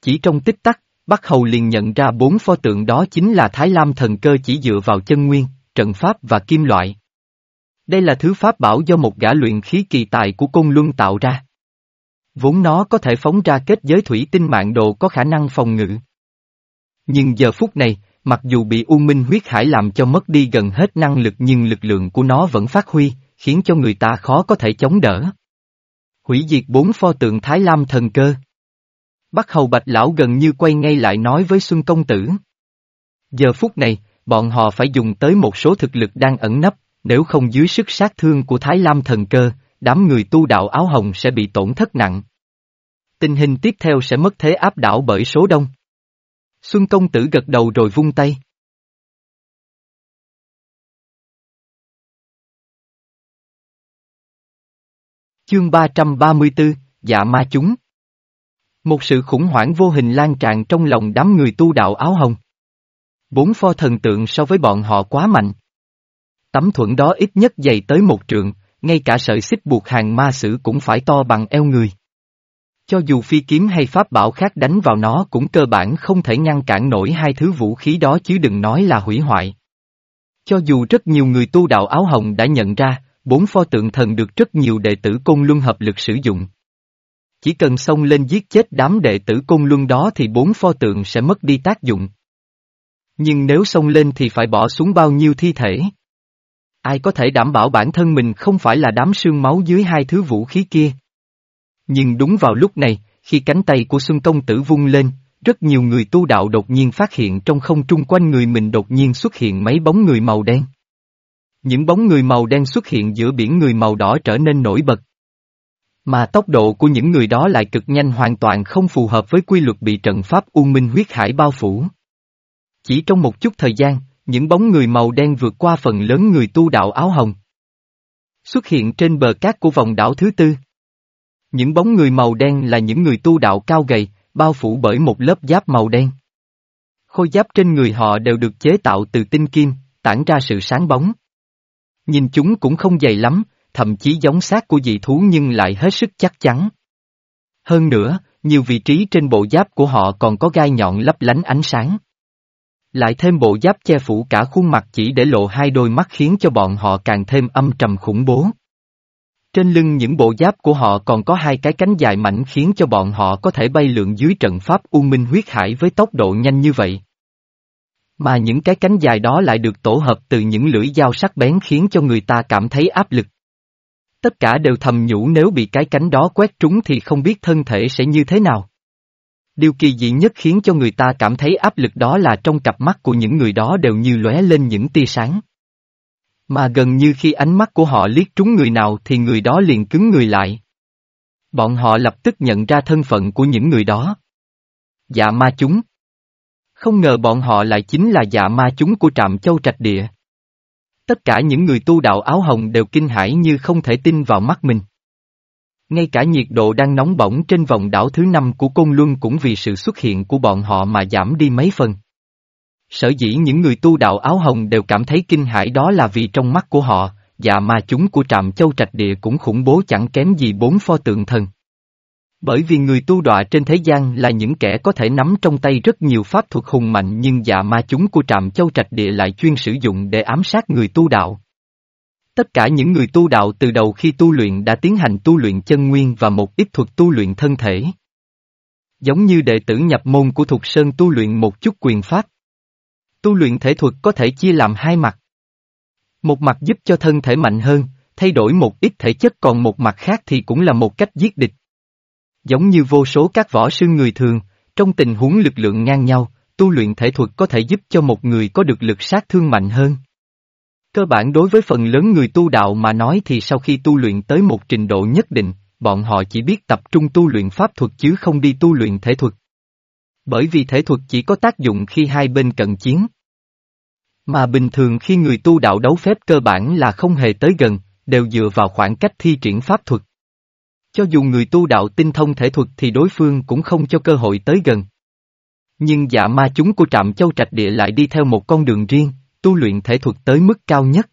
Chỉ trong tích tắc, Bắc Hầu liền nhận ra bốn pho tượng đó chính là Thái Lam thần cơ chỉ dựa vào chân nguyên, trận pháp và kim loại. Đây là thứ pháp bảo do một gã luyện khí kỳ tài của cung luân tạo ra. Vốn nó có thể phóng ra kết giới thủy tinh mạng độ có khả năng phòng ngự. Nhưng giờ phút này, mặc dù bị U Minh huyết hải làm cho mất đi gần hết năng lực nhưng lực lượng của nó vẫn phát huy, khiến cho người ta khó có thể chống đỡ. Hủy diệt bốn pho tượng Thái Lam thần cơ. Bắc Hầu Bạch Lão gần như quay ngay lại nói với Xuân Công Tử. Giờ phút này, bọn họ phải dùng tới một số thực lực đang ẩn nấp, nếu không dưới sức sát thương của Thái Lam thần cơ, đám người tu đạo áo hồng sẽ bị tổn thất nặng. Tình hình tiếp theo sẽ mất thế áp đảo bởi số đông. Xuân công tử gật đầu rồi vung tay. Chương 334, Dạ ma chúng. Một sự khủng hoảng vô hình lan tràn trong lòng đám người tu đạo áo hồng. Bốn pho thần tượng so với bọn họ quá mạnh. Tấm thuẫn đó ít nhất dày tới một trượng, ngay cả sợi xích buộc hàng ma sử cũng phải to bằng eo người. Cho dù phi kiếm hay pháp bảo khác đánh vào nó cũng cơ bản không thể ngăn cản nổi hai thứ vũ khí đó chứ đừng nói là hủy hoại. Cho dù rất nhiều người tu đạo áo hồng đã nhận ra, bốn pho tượng thần được rất nhiều đệ tử Côn Luân hợp lực sử dụng. Chỉ cần xông lên giết chết đám đệ tử Côn Luân đó thì bốn pho tượng sẽ mất đi tác dụng. Nhưng nếu xông lên thì phải bỏ xuống bao nhiêu thi thể? Ai có thể đảm bảo bản thân mình không phải là đám sương máu dưới hai thứ vũ khí kia? Nhưng đúng vào lúc này, khi cánh tay của Xuân Công Tử vung lên, rất nhiều người tu đạo đột nhiên phát hiện trong không trung quanh người mình đột nhiên xuất hiện mấy bóng người màu đen. Những bóng người màu đen xuất hiện giữa biển người màu đỏ trở nên nổi bật. Mà tốc độ của những người đó lại cực nhanh hoàn toàn không phù hợp với quy luật bị trận pháp U Minh huyết hải bao phủ. Chỉ trong một chút thời gian, những bóng người màu đen vượt qua phần lớn người tu đạo áo hồng. Xuất hiện trên bờ cát của vòng đảo thứ tư. Những bóng người màu đen là những người tu đạo cao gầy, bao phủ bởi một lớp giáp màu đen. Khôi giáp trên người họ đều được chế tạo từ tinh kim, tản ra sự sáng bóng. Nhìn chúng cũng không dày lắm, thậm chí giống xác của dị thú nhưng lại hết sức chắc chắn. Hơn nữa, nhiều vị trí trên bộ giáp của họ còn có gai nhọn lấp lánh ánh sáng. Lại thêm bộ giáp che phủ cả khuôn mặt chỉ để lộ hai đôi mắt khiến cho bọn họ càng thêm âm trầm khủng bố. Trên lưng những bộ giáp của họ còn có hai cái cánh dài mảnh khiến cho bọn họ có thể bay lượn dưới trận pháp U Minh huyết hải với tốc độ nhanh như vậy. Mà những cái cánh dài đó lại được tổ hợp từ những lưỡi dao sắc bén khiến cho người ta cảm thấy áp lực. Tất cả đều thầm nhủ nếu bị cái cánh đó quét trúng thì không biết thân thể sẽ như thế nào. Điều kỳ dị nhất khiến cho người ta cảm thấy áp lực đó là trong cặp mắt của những người đó đều như lóe lên những tia sáng. Mà gần như khi ánh mắt của họ liếc trúng người nào thì người đó liền cứng người lại. Bọn họ lập tức nhận ra thân phận của những người đó. Dạ ma chúng. Không ngờ bọn họ lại chính là dạ ma chúng của trạm châu trạch địa. Tất cả những người tu đạo áo hồng đều kinh hãi như không thể tin vào mắt mình. Ngay cả nhiệt độ đang nóng bỏng trên vòng đảo thứ năm của Côn Luân cũng vì sự xuất hiện của bọn họ mà giảm đi mấy phần. Sở dĩ những người tu đạo áo hồng đều cảm thấy kinh hãi đó là vì trong mắt của họ, dạ ma chúng của trạm châu trạch địa cũng khủng bố chẳng kém gì bốn pho tượng thần. Bởi vì người tu đọa trên thế gian là những kẻ có thể nắm trong tay rất nhiều pháp thuật hùng mạnh nhưng dạ ma chúng của trạm châu trạch địa lại chuyên sử dụng để ám sát người tu đạo. Tất cả những người tu đạo từ đầu khi tu luyện đã tiến hành tu luyện chân nguyên và một ít thuật tu luyện thân thể. Giống như đệ tử nhập môn của Thục Sơn tu luyện một chút quyền pháp. Tu luyện thể thuật có thể chia làm hai mặt. Một mặt giúp cho thân thể mạnh hơn, thay đổi một ít thể chất còn một mặt khác thì cũng là một cách giết địch. Giống như vô số các võ sư người thường, trong tình huống lực lượng ngang nhau, tu luyện thể thuật có thể giúp cho một người có được lực sát thương mạnh hơn. Cơ bản đối với phần lớn người tu đạo mà nói thì sau khi tu luyện tới một trình độ nhất định, bọn họ chỉ biết tập trung tu luyện pháp thuật chứ không đi tu luyện thể thuật. Bởi vì thể thuật chỉ có tác dụng khi hai bên cận chiến. Mà bình thường khi người tu đạo đấu phép cơ bản là không hề tới gần, đều dựa vào khoảng cách thi triển pháp thuật. Cho dù người tu đạo tinh thông thể thuật thì đối phương cũng không cho cơ hội tới gần. Nhưng dạ ma chúng của trạm châu trạch địa lại đi theo một con đường riêng, tu luyện thể thuật tới mức cao nhất.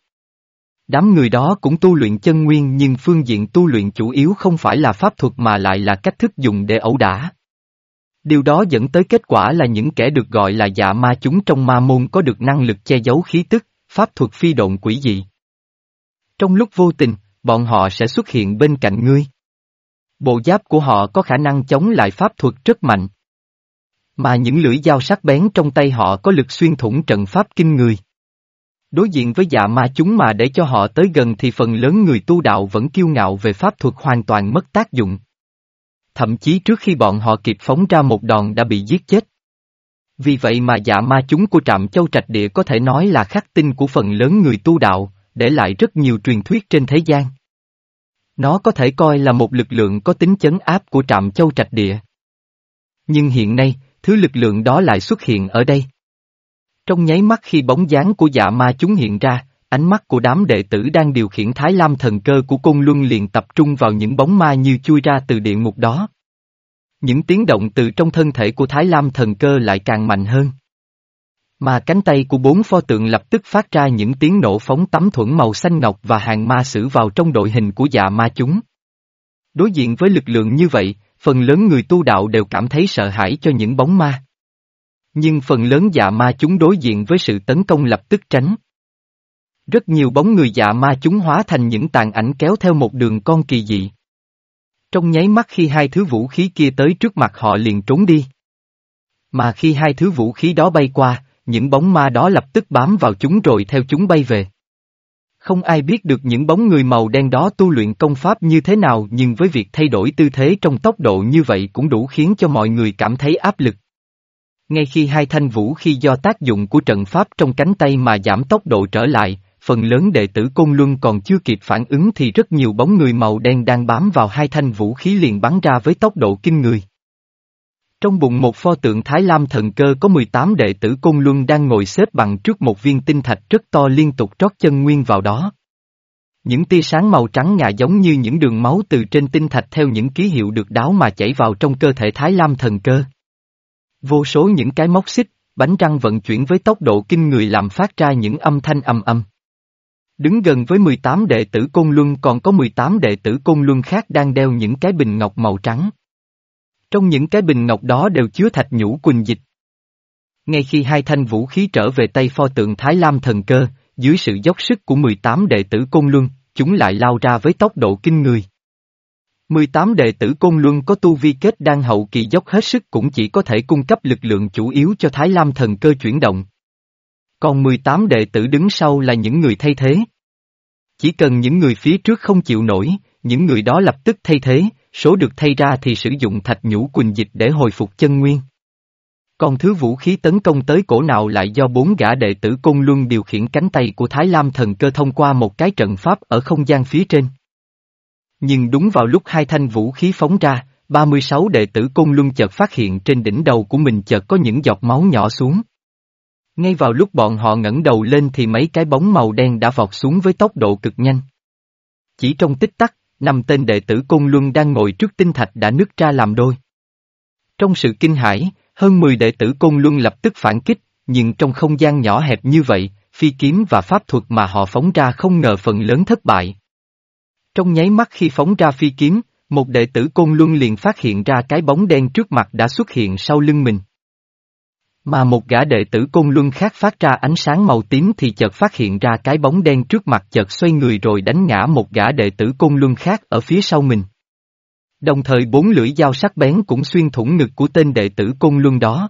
Đám người đó cũng tu luyện chân nguyên nhưng phương diện tu luyện chủ yếu không phải là pháp thuật mà lại là cách thức dùng để ẩu đả. Điều đó dẫn tới kết quả là những kẻ được gọi là dạ ma chúng trong ma môn có được năng lực che giấu khí tức, pháp thuật phi độn quỷ dị. Trong lúc vô tình, bọn họ sẽ xuất hiện bên cạnh ngươi. Bộ giáp của họ có khả năng chống lại pháp thuật rất mạnh. Mà những lưỡi dao sắc bén trong tay họ có lực xuyên thủng trận pháp kinh người. Đối diện với dạ ma chúng mà để cho họ tới gần thì phần lớn người tu đạo vẫn kiêu ngạo về pháp thuật hoàn toàn mất tác dụng. Thậm chí trước khi bọn họ kịp phóng ra một đòn đã bị giết chết. Vì vậy mà dạ ma chúng của trạm châu trạch địa có thể nói là khắc tinh của phần lớn người tu đạo, để lại rất nhiều truyền thuyết trên thế gian. Nó có thể coi là một lực lượng có tính chấn áp của trạm châu trạch địa. Nhưng hiện nay, thứ lực lượng đó lại xuất hiện ở đây. Trong nháy mắt khi bóng dáng của dạ ma chúng hiện ra, ánh mắt của đám đệ tử đang điều khiển Thái Lam thần cơ của Côn Luân liền tập trung vào những bóng ma như chui ra từ địa ngục đó. Những tiếng động từ trong thân thể của Thái Lam thần cơ lại càng mạnh hơn. Mà cánh tay của bốn pho tượng lập tức phát ra những tiếng nổ phóng tấm thuẫn màu xanh ngọc và hàng ma sử vào trong đội hình của dạ ma chúng. Đối diện với lực lượng như vậy, phần lớn người tu đạo đều cảm thấy sợ hãi cho những bóng ma. Nhưng phần lớn dạ ma chúng đối diện với sự tấn công lập tức tránh. Rất nhiều bóng người dạ ma chúng hóa thành những tàn ảnh kéo theo một đường con kỳ dị. Trong nháy mắt khi hai thứ vũ khí kia tới trước mặt họ liền trốn đi. Mà khi hai thứ vũ khí đó bay qua, những bóng ma đó lập tức bám vào chúng rồi theo chúng bay về. Không ai biết được những bóng người màu đen đó tu luyện công pháp như thế nào nhưng với việc thay đổi tư thế trong tốc độ như vậy cũng đủ khiến cho mọi người cảm thấy áp lực. Ngay khi hai thanh vũ khi do tác dụng của trận pháp trong cánh tay mà giảm tốc độ trở lại, phần lớn đệ tử Côn Luân còn chưa kịp phản ứng thì rất nhiều bóng người màu đen đang bám vào hai thanh vũ khí liền bắn ra với tốc độ kinh người. Trong bụng một pho tượng Thái Lam thần cơ có 18 đệ tử Côn Luân đang ngồi xếp bằng trước một viên tinh thạch rất to liên tục trót chân nguyên vào đó. Những tia sáng màu trắng ngà giống như những đường máu từ trên tinh thạch theo những ký hiệu được đáo mà chảy vào trong cơ thể Thái Lam thần cơ. Vô số những cái móc xích, bánh răng vận chuyển với tốc độ kinh người làm phát ra những âm thanh âm âm. Đứng gần với 18 đệ tử Côn Luân còn có 18 đệ tử Côn Luân khác đang đeo những cái bình ngọc màu trắng. Trong những cái bình ngọc đó đều chứa thạch nhũ quỳnh dịch. Ngay khi hai thanh vũ khí trở về tay pho tượng Thái Lam thần cơ, dưới sự dốc sức của 18 đệ tử Côn Luân, chúng lại lao ra với tốc độ kinh người. 18 đệ tử Côn Luân có tu vi kết đang hậu kỳ dốc hết sức cũng chỉ có thể cung cấp lực lượng chủ yếu cho Thái Lam thần cơ chuyển động. Còn 18 đệ tử đứng sau là những người thay thế. Chỉ cần những người phía trước không chịu nổi, những người đó lập tức thay thế, số được thay ra thì sử dụng thạch nhũ quỳnh dịch để hồi phục chân nguyên. Còn thứ vũ khí tấn công tới cổ nào lại do bốn gã đệ tử Côn Luân điều khiển cánh tay của Thái Lam thần cơ thông qua một cái trận pháp ở không gian phía trên. Nhưng đúng vào lúc hai thanh vũ khí phóng ra, 36 đệ tử Côn Luân chợt phát hiện trên đỉnh đầu của mình chợt có những giọt máu nhỏ xuống. Ngay vào lúc bọn họ ngẩng đầu lên thì mấy cái bóng màu đen đã vọt xuống với tốc độ cực nhanh. Chỉ trong tích tắc, năm tên đệ tử Côn Luân đang ngồi trước tinh thạch đã nứt ra làm đôi. Trong sự kinh hãi, hơn 10 đệ tử Côn Luân lập tức phản kích, nhưng trong không gian nhỏ hẹp như vậy, phi kiếm và pháp thuật mà họ phóng ra không ngờ phần lớn thất bại. Trong nháy mắt khi phóng ra phi kiếm, một đệ tử Côn Luân liền phát hiện ra cái bóng đen trước mặt đã xuất hiện sau lưng mình. Mà một gã đệ tử côn luân khác phát ra ánh sáng màu tím thì chợt phát hiện ra cái bóng đen trước mặt chợt xoay người rồi đánh ngã một gã đệ tử côn luân khác ở phía sau mình. Đồng thời bốn lưỡi dao sắc bén cũng xuyên thủng ngực của tên đệ tử côn luân đó.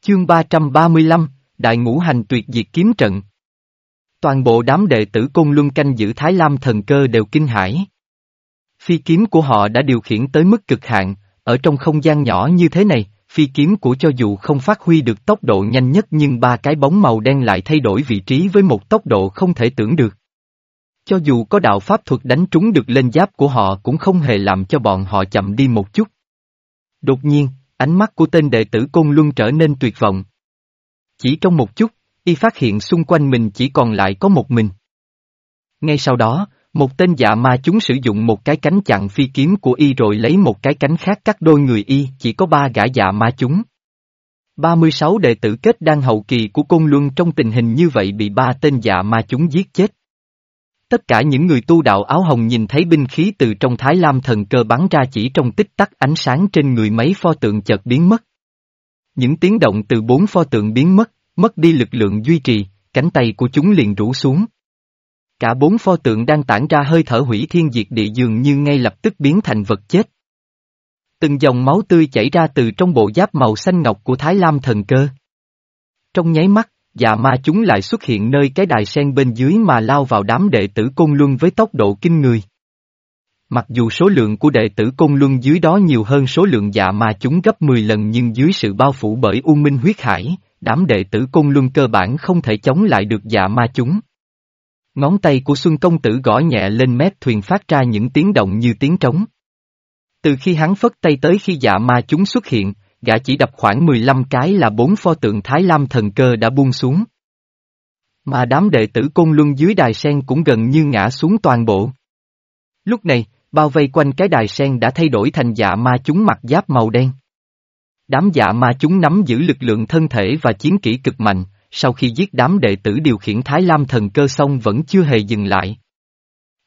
Chương 335, Đại Ngũ Hành Tuyệt Diệt Kiếm Trận Toàn bộ đám đệ tử Côn Luân canh giữ Thái Lam thần cơ đều kinh hãi. Phi kiếm của họ đã điều khiển tới mức cực hạn, ở trong không gian nhỏ như thế này, phi kiếm của cho dù không phát huy được tốc độ nhanh nhất nhưng ba cái bóng màu đen lại thay đổi vị trí với một tốc độ không thể tưởng được. Cho dù có đạo pháp thuật đánh trúng được lên giáp của họ cũng không hề làm cho bọn họ chậm đi một chút. Đột nhiên, ánh mắt của tên đệ tử Côn Luân trở nên tuyệt vọng. Chỉ trong một chút, y phát hiện xung quanh mình chỉ còn lại có một mình. Ngay sau đó, một tên dạ ma chúng sử dụng một cái cánh chặn phi kiếm của y rồi lấy một cái cánh khác cắt đôi người y, chỉ có ba gã dạ ma chúng. 36 đệ tử kết đang hậu kỳ của Côn Luân trong tình hình như vậy bị ba tên dạ ma chúng giết chết. Tất cả những người tu đạo áo hồng nhìn thấy binh khí từ trong Thái Lam thần cơ bắn ra chỉ trong tích tắc ánh sáng trên người mấy pho tượng chợt biến mất. Những tiếng động từ bốn pho tượng biến mất, mất đi lực lượng duy trì, cánh tay của chúng liền rũ xuống. Cả bốn pho tượng đang tản ra hơi thở hủy thiên diệt địa dường như ngay lập tức biến thành vật chết. Từng dòng máu tươi chảy ra từ trong bộ giáp màu xanh ngọc của Thái Lam thần cơ. Trong nháy mắt, dạ ma chúng lại xuất hiện nơi cái đài sen bên dưới mà lao vào đám đệ tử Côn Luân với tốc độ kinh người. Mặc dù số lượng của đệ tử Côn Luân dưới đó nhiều hơn số lượng dạ ma chúng gấp 10 lần nhưng dưới sự bao phủ bởi U Minh huyết hải, đám đệ tử Côn Luân cơ bản không thể chống lại được dạ ma chúng. Ngón tay của Xuân Công Tử gõ nhẹ lên mép thuyền phát ra những tiếng động như tiếng trống. Từ khi hắn phất tay tới khi dạ ma chúng xuất hiện, gã chỉ đập khoảng 15 cái là bốn pho tượng Thái Lam thần cơ đã buông xuống. Mà đám đệ tử côn luân dưới đài sen cũng gần như ngã xuống toàn bộ. Lúc này, bao vây quanh cái đài sen đã thay đổi thành dạ ma chúng mặc giáp màu đen. Đám dạ ma chúng nắm giữ lực lượng thân thể và chiến kỹ cực mạnh, sau khi giết đám đệ tử điều khiển Thái Lam thần cơ xong vẫn chưa hề dừng lại.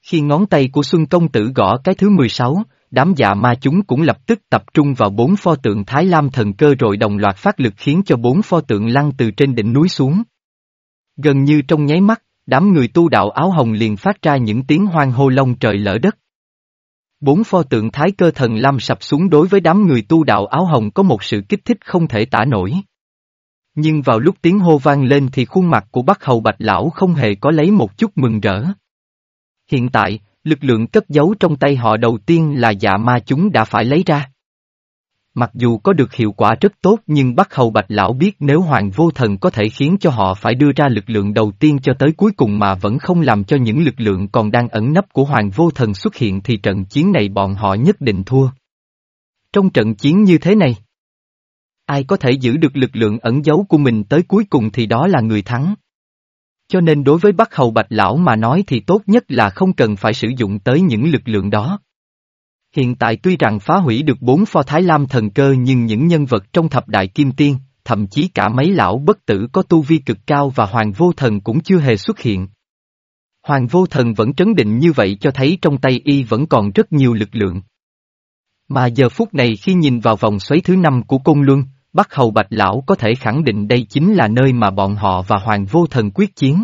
Khi ngón tay của Xuân Công Tử gõ cái thứ 16, đám dạ ma chúng cũng lập tức tập trung vào bốn pho tượng Thái Lam thần cơ rồi đồng loạt phát lực khiến cho bốn pho tượng lăn từ trên đỉnh núi xuống. Gần như trong nháy mắt, đám người tu đạo áo hồng liền phát ra những tiếng hoang hô lông trời lỡ đất. Bốn pho tượng Thái cơ thần Lam sập xuống đối với đám người tu đạo áo hồng có một sự kích thích không thể tả nổi. Nhưng vào lúc tiếng hô vang lên thì khuôn mặt của Bắc Hầu Bạch Lão không hề có lấy một chút mừng rỡ. Hiện tại, lực lượng cất giấu trong tay họ đầu tiên là dạ ma chúng đã phải lấy ra. Mặc dù có được hiệu quả rất tốt nhưng Bắc Hầu Bạch Lão biết nếu Hoàng Vô Thần có thể khiến cho họ phải đưa ra lực lượng đầu tiên cho tới cuối cùng mà vẫn không làm cho những lực lượng còn đang ẩn nấp của Hoàng Vô Thần xuất hiện thì trận chiến này bọn họ nhất định thua. Trong trận chiến như thế này, Ai có thể giữ được lực lượng ẩn giấu của mình tới cuối cùng thì đó là người thắng. Cho nên đối với Bắc Hầu Bạch Lão mà nói thì tốt nhất là không cần phải sử dụng tới những lực lượng đó. Hiện tại tuy rằng phá hủy được bốn pho Thái Lam thần cơ nhưng những nhân vật trong thập đại kim tiên, thậm chí cả mấy lão bất tử có tu vi cực cao và hoàng vô thần cũng chưa hề xuất hiện. Hoàng vô thần vẫn trấn định như vậy cho thấy trong tay y vẫn còn rất nhiều lực lượng. Mà giờ phút này khi nhìn vào vòng xoáy thứ năm của Côn Luân, Bắc Hầu Bạch Lão có thể khẳng định đây chính là nơi mà bọn họ và Hoàng Vô Thần quyết chiến.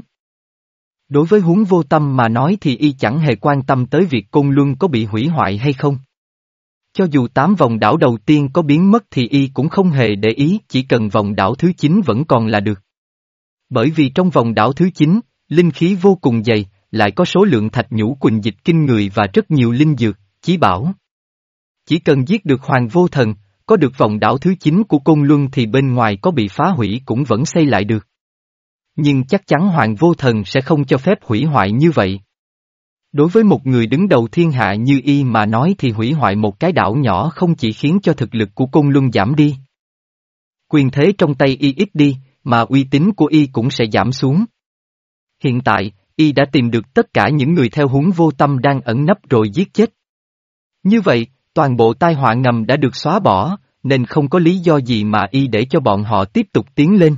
Đối với huống vô tâm mà nói thì y chẳng hề quan tâm tới việc Côn Luân có bị hủy hoại hay không. Cho dù tám vòng đảo đầu tiên có biến mất thì y cũng không hề để ý, chỉ cần vòng đảo thứ 9 vẫn còn là được. Bởi vì trong vòng đảo thứ 9, linh khí vô cùng dày, lại có số lượng thạch nhũ quỳnh dịch kinh người và rất nhiều linh dược, chí bảo. Chỉ cần giết được Hoàng Vô Thần, có được vòng đảo thứ 9 của Côn Luân thì bên ngoài có bị phá hủy cũng vẫn xây lại được. Nhưng chắc chắn Hoàng Vô Thần sẽ không cho phép hủy hoại như vậy. Đối với một người đứng đầu thiên hạ như y mà nói thì hủy hoại một cái đảo nhỏ không chỉ khiến cho thực lực của Côn Luân giảm đi. Quyền thế trong tay y ít đi, mà uy tín của y cũng sẽ giảm xuống. Hiện tại, y đã tìm được tất cả những người theo hướng vô tâm đang ẩn nấp rồi giết chết. Như vậy, Toàn bộ tai họa ngầm đã được xóa bỏ, nên không có lý do gì mà y để cho bọn họ tiếp tục tiến lên.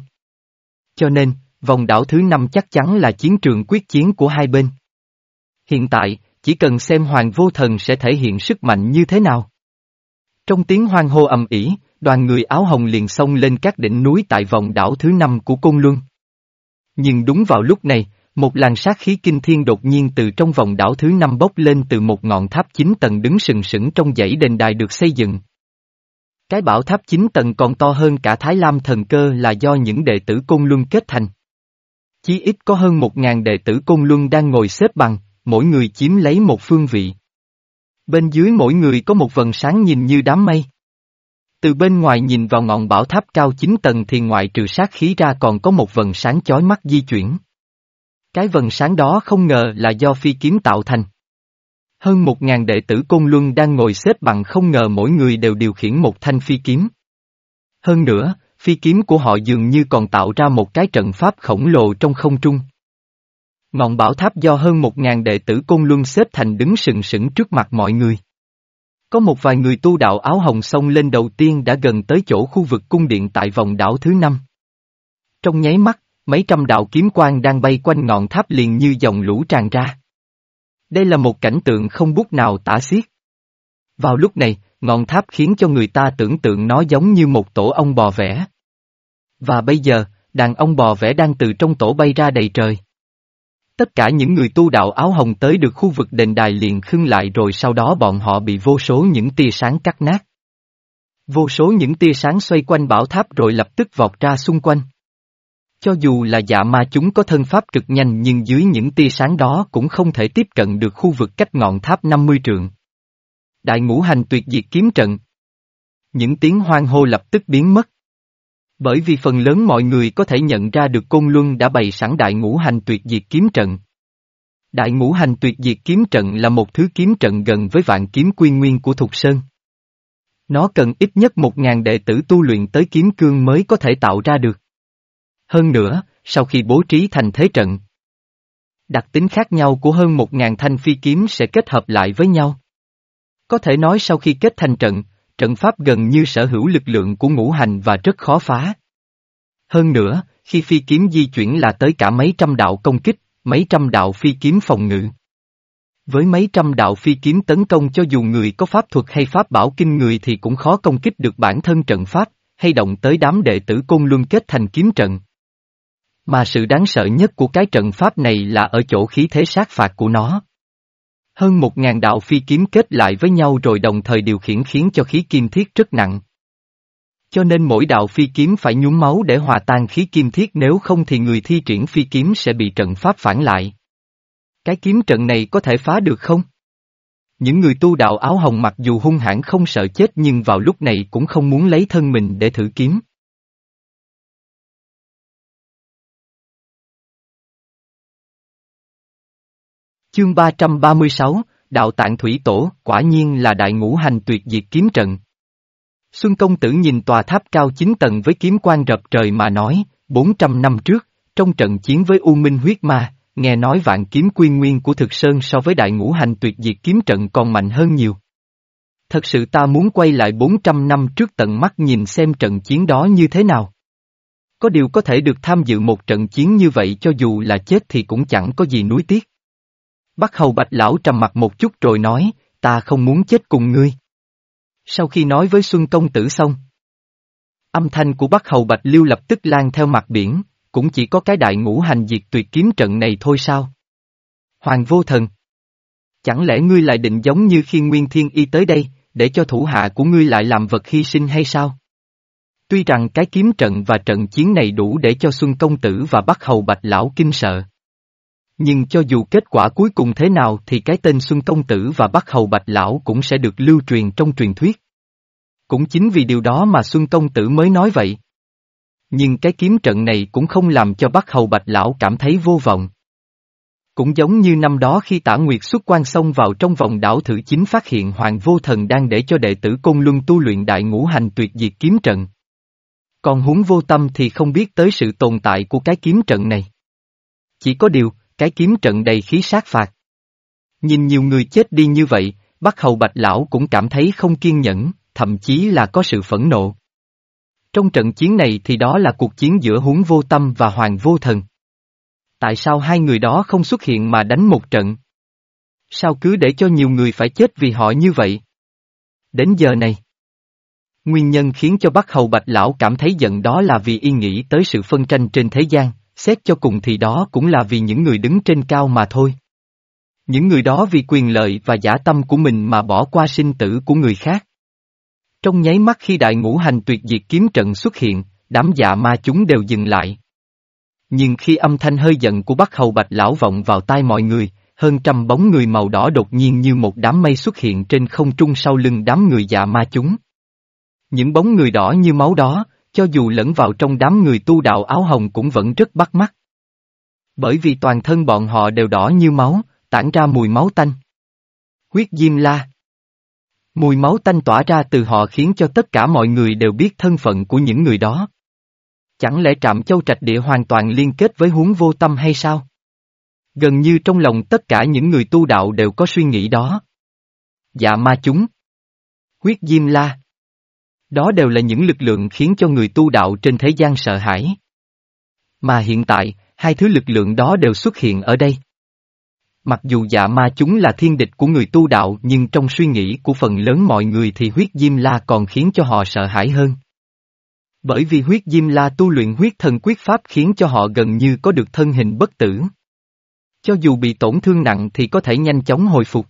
Cho nên, vòng đảo thứ năm chắc chắn là chiến trường quyết chiến của hai bên. Hiện tại, chỉ cần xem Hoàng Vô Thần sẽ thể hiện sức mạnh như thế nào. Trong tiếng hoang hô ầm ĩ, đoàn người áo hồng liền xông lên các đỉnh núi tại vòng đảo thứ năm của Côn Luân. Nhưng đúng vào lúc này, một làn sát khí kinh thiên đột nhiên từ trong vòng đảo thứ năm bốc lên từ một ngọn tháp chín tầng đứng sừng sững trong dãy đền đài được xây dựng. Cái bảo tháp chín tầng còn to hơn cả Thái Lam thần cơ là do những đệ tử Côn Luân kết thành. Chí ít có hơn một ngàn đệ tử Côn Luân đang ngồi xếp bằng, mỗi người chiếm lấy một phương vị. Bên dưới mỗi người có một vần sáng nhìn như đám mây. Từ bên ngoài nhìn vào ngọn bảo tháp cao 9 tầng thì ngoại trừ sát khí ra còn có một vần sáng chói mắt di chuyển. Cái vần sáng đó không ngờ là do phi kiếm tạo thành. Hơn một ngàn đệ tử Côn Luân đang ngồi xếp bằng không ngờ mỗi người đều điều khiển một thanh phi kiếm. Hơn nữa, phi kiếm của họ dường như còn tạo ra một cái trận pháp khổng lồ trong không trung. Ngọn bảo tháp do hơn một ngàn đệ tử Côn Luân xếp thành đứng sừng sững trước mặt mọi người. Có một vài người tu đạo áo hồng sông lên đầu tiên đã gần tới chỗ khu vực cung điện tại vòng đảo thứ năm. Trong nháy mắt, mấy trăm đạo kiếm quang đang bay quanh ngọn tháp liền như dòng lũ tràn ra. Đây là một cảnh tượng không bút nào tả xiết. Vào lúc này, ngọn tháp khiến cho người ta tưởng tượng nó giống như một tổ ong bò vẽ. Và bây giờ, đàn ong bò vẽ đang từ trong tổ bay ra đầy trời. Tất cả những người tu đạo áo hồng tới được khu vực đền đài liền khưng lại rồi sau đó bọn họ bị vô số những tia sáng cắt nát. Vô số những tia sáng xoay quanh bảo tháp rồi lập tức vọt ra xung quanh. Cho dù là dạ ma chúng có thân pháp cực nhanh nhưng dưới những tia sáng đó cũng không thể tiếp cận được khu vực cách ngọn tháp 50 trượng. Đại ngũ hành tuyệt diệt kiếm trận. Những tiếng hoang hô lập tức biến mất. Bởi vì phần lớn mọi người có thể nhận ra được Côn Luân đã bày sẵn đại ngũ hành tuyệt diệt kiếm trận. Đại ngũ hành tuyệt diệt kiếm trận là một thứ kiếm trận gần với vạn kiếm quy nguyên của Thục Sơn. Nó cần ít nhất một ngàn đệ tử tu luyện tới kiếm cương mới có thể tạo ra được. Hơn nữa, sau khi bố trí thành thế trận, đặc tính khác nhau của hơn một ngàn thanh phi kiếm sẽ kết hợp lại với nhau. Có thể nói sau khi kết thành trận, trận pháp gần như sở hữu lực lượng của ngũ hành và rất khó phá. Hơn nữa, khi phi kiếm di chuyển là tới cả mấy trăm đạo công kích, mấy trăm đạo phi kiếm phòng ngự. Với mấy trăm đạo phi kiếm tấn công cho dù người có pháp thuật hay pháp bảo kinh người thì cũng khó công kích được bản thân trận pháp, hay động tới đám đệ tử côn luân kết thành kiếm trận. Mà sự đáng sợ nhất của cái trận pháp này là ở chỗ khí thế sát phạt của nó. Hơn một ngàn đạo phi kiếm kết lại với nhau rồi đồng thời điều khiển khiến cho khí kim thiết rất nặng. Cho nên mỗi đạo phi kiếm phải nhúng máu để hòa tan khí kim thiết, nếu không thì người thi triển phi kiếm sẽ bị trận pháp phản lại. Cái kiếm trận này có thể phá được không? Những người tu đạo áo hồng mặc dù hung hãn không sợ chết nhưng vào lúc này cũng không muốn lấy thân mình để thử kiếm. Chương 336, Đạo Tạng Thủy Tổ, quả nhiên là đại ngũ hành tuyệt diệt kiếm trận. Xuân Công Tử nhìn tòa tháp cao 9 tầng với kiếm quan rập trời mà nói, 400 năm trước, trong trận chiến với U Minh huyết ma, nghe nói vạn kiếm quy nguyên của thực sơn so với đại ngũ hành tuyệt diệt kiếm trận còn mạnh hơn nhiều. Thật sự ta muốn quay lại 400 năm trước tận mắt nhìn xem trận chiến đó như thế nào. Có điều có thể được tham dự một trận chiến như vậy cho dù là chết thì cũng chẳng có gì nuối tiếc. Bắc hầu bạch lão trầm mặt một chút rồi nói, ta không muốn chết cùng ngươi. Sau khi nói với Xuân Công Tử xong, âm thanh của Bắc hầu bạch lưu lập tức lan theo mặt biển, cũng chỉ có cái đại ngũ hành diệt tuyệt kiếm trận này thôi sao? Hoàng vô thần. Chẳng lẽ ngươi lại định giống như khi Nguyên Thiên Y tới đây, để cho thủ hạ của ngươi lại làm vật hy sinh hay sao? Tuy rằng cái kiếm trận và trận chiến này đủ để cho Xuân Công Tử và Bắc Hầu Bạch Lão kinh sợ. Nhưng cho dù kết quả cuối cùng thế nào thì cái tên Xuân Công Tử và Bắc Hầu Bạch Lão cũng sẽ được lưu truyền trong truyền thuyết. Cũng chính vì điều đó mà Xuân Công Tử mới nói vậy. Nhưng cái kiếm trận này cũng không làm cho Bắc Hầu Bạch Lão cảm thấy vô vọng. Cũng giống như năm đó khi tả Nguyệt xuất quan xông vào trong vòng đảo thử chính phát hiện Hoàng Vô Thần đang để cho đệ tử Côn Luân tu luyện đại ngũ hành tuyệt diệt kiếm trận. Còn huống vô tâm thì không biết tới sự tồn tại của cái kiếm trận này. Chỉ có điều, cái kiếm trận đầy khí sát phạt. Nhìn nhiều người chết đi như vậy, Bắc Hầu Bạch Lão cũng cảm thấy không kiên nhẫn, thậm chí là có sự phẫn nộ. Trong trận chiến này thì đó là cuộc chiến giữa huống vô tâm và hoàng vô thần. Tại sao hai người đó không xuất hiện mà đánh một trận? Sao cứ để cho nhiều người phải chết vì họ như vậy? Đến giờ này, nguyên nhân khiến cho Bắc Hầu Bạch Lão cảm thấy giận đó là vì y nghĩ tới sự phân tranh trên thế gian, xét cho cùng thì đó cũng là vì những người đứng trên cao mà thôi. Những người đó vì quyền lợi và giả tâm của mình mà bỏ qua sinh tử của người khác. Trong nháy mắt khi đại ngũ hành tuyệt diệt kiếm trận xuất hiện, đám dạ ma chúng đều dừng lại. Nhưng khi âm thanh hơi giận của Bắc Hầu Bạch lão vọng vào tai mọi người, hơn trăm bóng người màu đỏ đột nhiên như một đám mây xuất hiện trên không trung sau lưng đám người dạ ma chúng. Những bóng người đỏ như máu đó, cho dù lẫn vào trong đám người tu đạo áo hồng cũng vẫn rất bắt mắt. Bởi vì toàn thân bọn họ đều đỏ như máu, tản ra mùi máu tanh. Huyết Diêm La Mùi máu tanh tỏa ra từ họ khiến cho tất cả mọi người đều biết thân phận của những người đó. Chẳng lẽ trạm châu trạch địa hoàn toàn liên kết với huống vô tâm hay sao? Gần như trong lòng tất cả những người tu đạo đều có suy nghĩ đó. Dạ ma chúng. Huyết Diêm La. Đó đều là những lực lượng khiến cho người tu đạo trên thế gian sợ hãi. Mà hiện tại, hai thứ lực lượng đó đều xuất hiện ở đây. Mặc dù dạ ma chúng là thiên địch của người tu đạo nhưng trong suy nghĩ của phần lớn mọi người thì huyết diêm la còn khiến cho họ sợ hãi hơn. Bởi vì huyết diêm la tu luyện huyết thần quyết pháp khiến cho họ gần như có được thân hình bất tử. Cho dù bị tổn thương nặng thì có thể nhanh chóng hồi phục.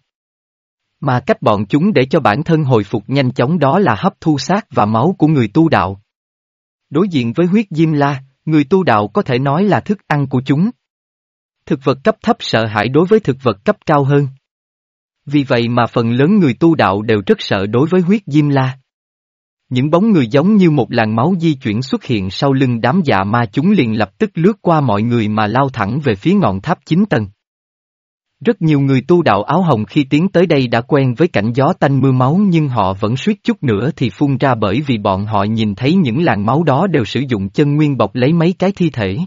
Mà cách bọn chúng để cho bản thân hồi phục nhanh chóng đó là hấp thu xác và máu của người tu đạo. Đối diện với huyết diêm la, người tu đạo có thể nói là thức ăn của chúng. Thực vật cấp thấp sợ hãi đối với thực vật cấp cao hơn. Vì vậy mà phần lớn người tu đạo đều rất sợ đối với huyết diêm la. Những bóng người giống như một làn máu di chuyển xuất hiện sau lưng đám dạ ma chúng liền lập tức lướt qua mọi người mà lao thẳng về phía ngọn tháp chín tầng. Rất nhiều người tu đạo áo hồng khi tiến tới đây đã quen với cảnh gió tanh mưa máu nhưng họ vẫn suýt chút nữa thì phun ra bởi vì bọn họ nhìn thấy những làn máu đó đều sử dụng chân nguyên bọc lấy mấy cái thi thể.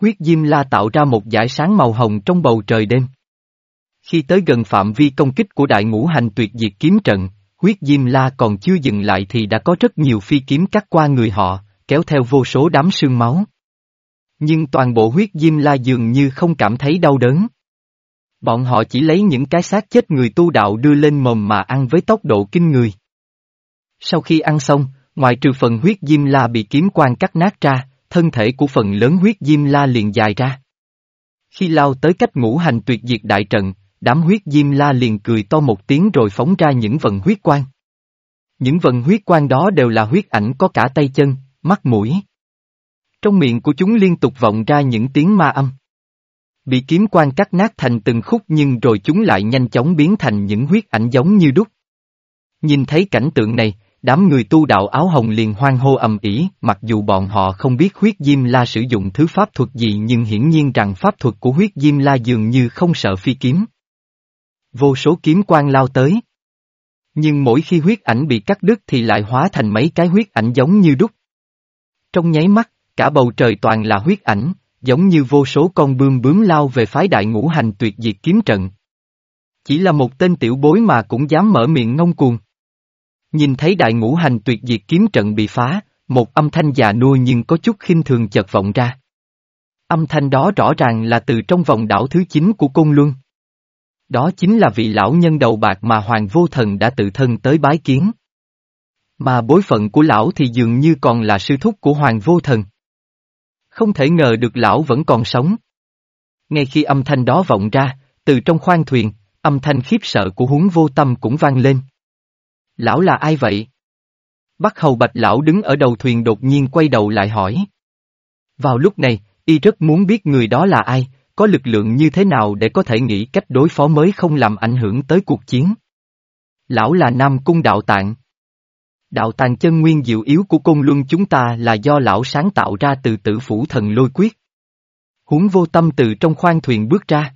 Huyết Diêm La tạo ra một dải sáng màu hồng trong bầu trời đêm. Khi tới gần phạm vi công kích của đại ngũ hành tuyệt diệt kiếm trận, huyết Diêm La còn chưa dừng lại thì đã có rất nhiều phi kiếm cắt qua người họ, kéo theo vô số đám sương máu. Nhưng toàn bộ huyết Diêm La dường như không cảm thấy đau đớn. Bọn họ chỉ lấy những cái xác chết người tu đạo đưa lên mồm mà ăn với tốc độ kinh người. Sau khi ăn xong, ngoài trừ phần huyết diêm la bị kiếm quan cắt nát ra, thân thể của phần lớn huyết diêm la liền dài ra. Khi lao tới cách ngũ hành tuyệt diệt đại trận, đám huyết diêm la liền cười to một tiếng rồi phóng ra những vần huyết quan. Những vần huyết quan đó đều là huyết ảnh có cả tay chân, mắt mũi. Trong miệng của chúng liên tục vọng ra những tiếng ma âm. Bị kiếm quan cắt nát thành từng khúc nhưng rồi chúng lại nhanh chóng biến thành những huyết ảnh giống như đúc. Nhìn thấy cảnh tượng này, đám người tu đạo áo hồng liền hoang hô ầm ĩ, mặc dù bọn họ không biết huyết diêm la sử dụng thứ pháp thuật gì nhưng hiển nhiên rằng pháp thuật của huyết diêm la dường như không sợ phi kiếm. Vô số kiếm quan lao tới. Nhưng mỗi khi huyết ảnh bị cắt đứt thì lại hóa thành mấy cái huyết ảnh giống như đúc. Trong nháy mắt, cả bầu trời toàn là huyết ảnh, giống như vô số con bươm bướm lao về phái đại ngũ hành tuyệt diệt kiếm trận. Chỉ là một tên tiểu bối mà cũng dám mở miệng ngông cuồng. Nhìn thấy đại ngũ hành tuyệt diệt kiếm trận bị phá, một âm thanh già nua nhưng có chút khinh thường chợt vọng ra. Âm thanh đó rõ ràng là từ trong vòng đảo thứ 9 của Côn Luân. Đó chính là vị lão nhân đầu bạc mà Hoàng Vô Thần đã tự thân tới bái kiến. Mà bối phận của lão thì dường như còn là sư thúc của Hoàng Vô Thần. Không thể ngờ được lão vẫn còn sống. Ngay khi âm thanh đó vọng ra, từ trong khoang thuyền, âm thanh khiếp sợ của huống vô tâm cũng vang lên. Lão là ai vậy? Bắc hầu bạch lão đứng ở đầu thuyền đột nhiên quay đầu lại hỏi. Vào lúc này, y rất muốn biết người đó là ai, có lực lượng như thế nào để có thể nghĩ cách đối phó mới không làm ảnh hưởng tới cuộc chiến. Lão là Nam Cung Đạo Tạng. Đạo tàng chân nguyên diệu yếu của công luân chúng ta là do lão sáng tạo ra từ tử phủ thần lôi quyết. Huống vô tâm từ trong khoang thuyền bước ra.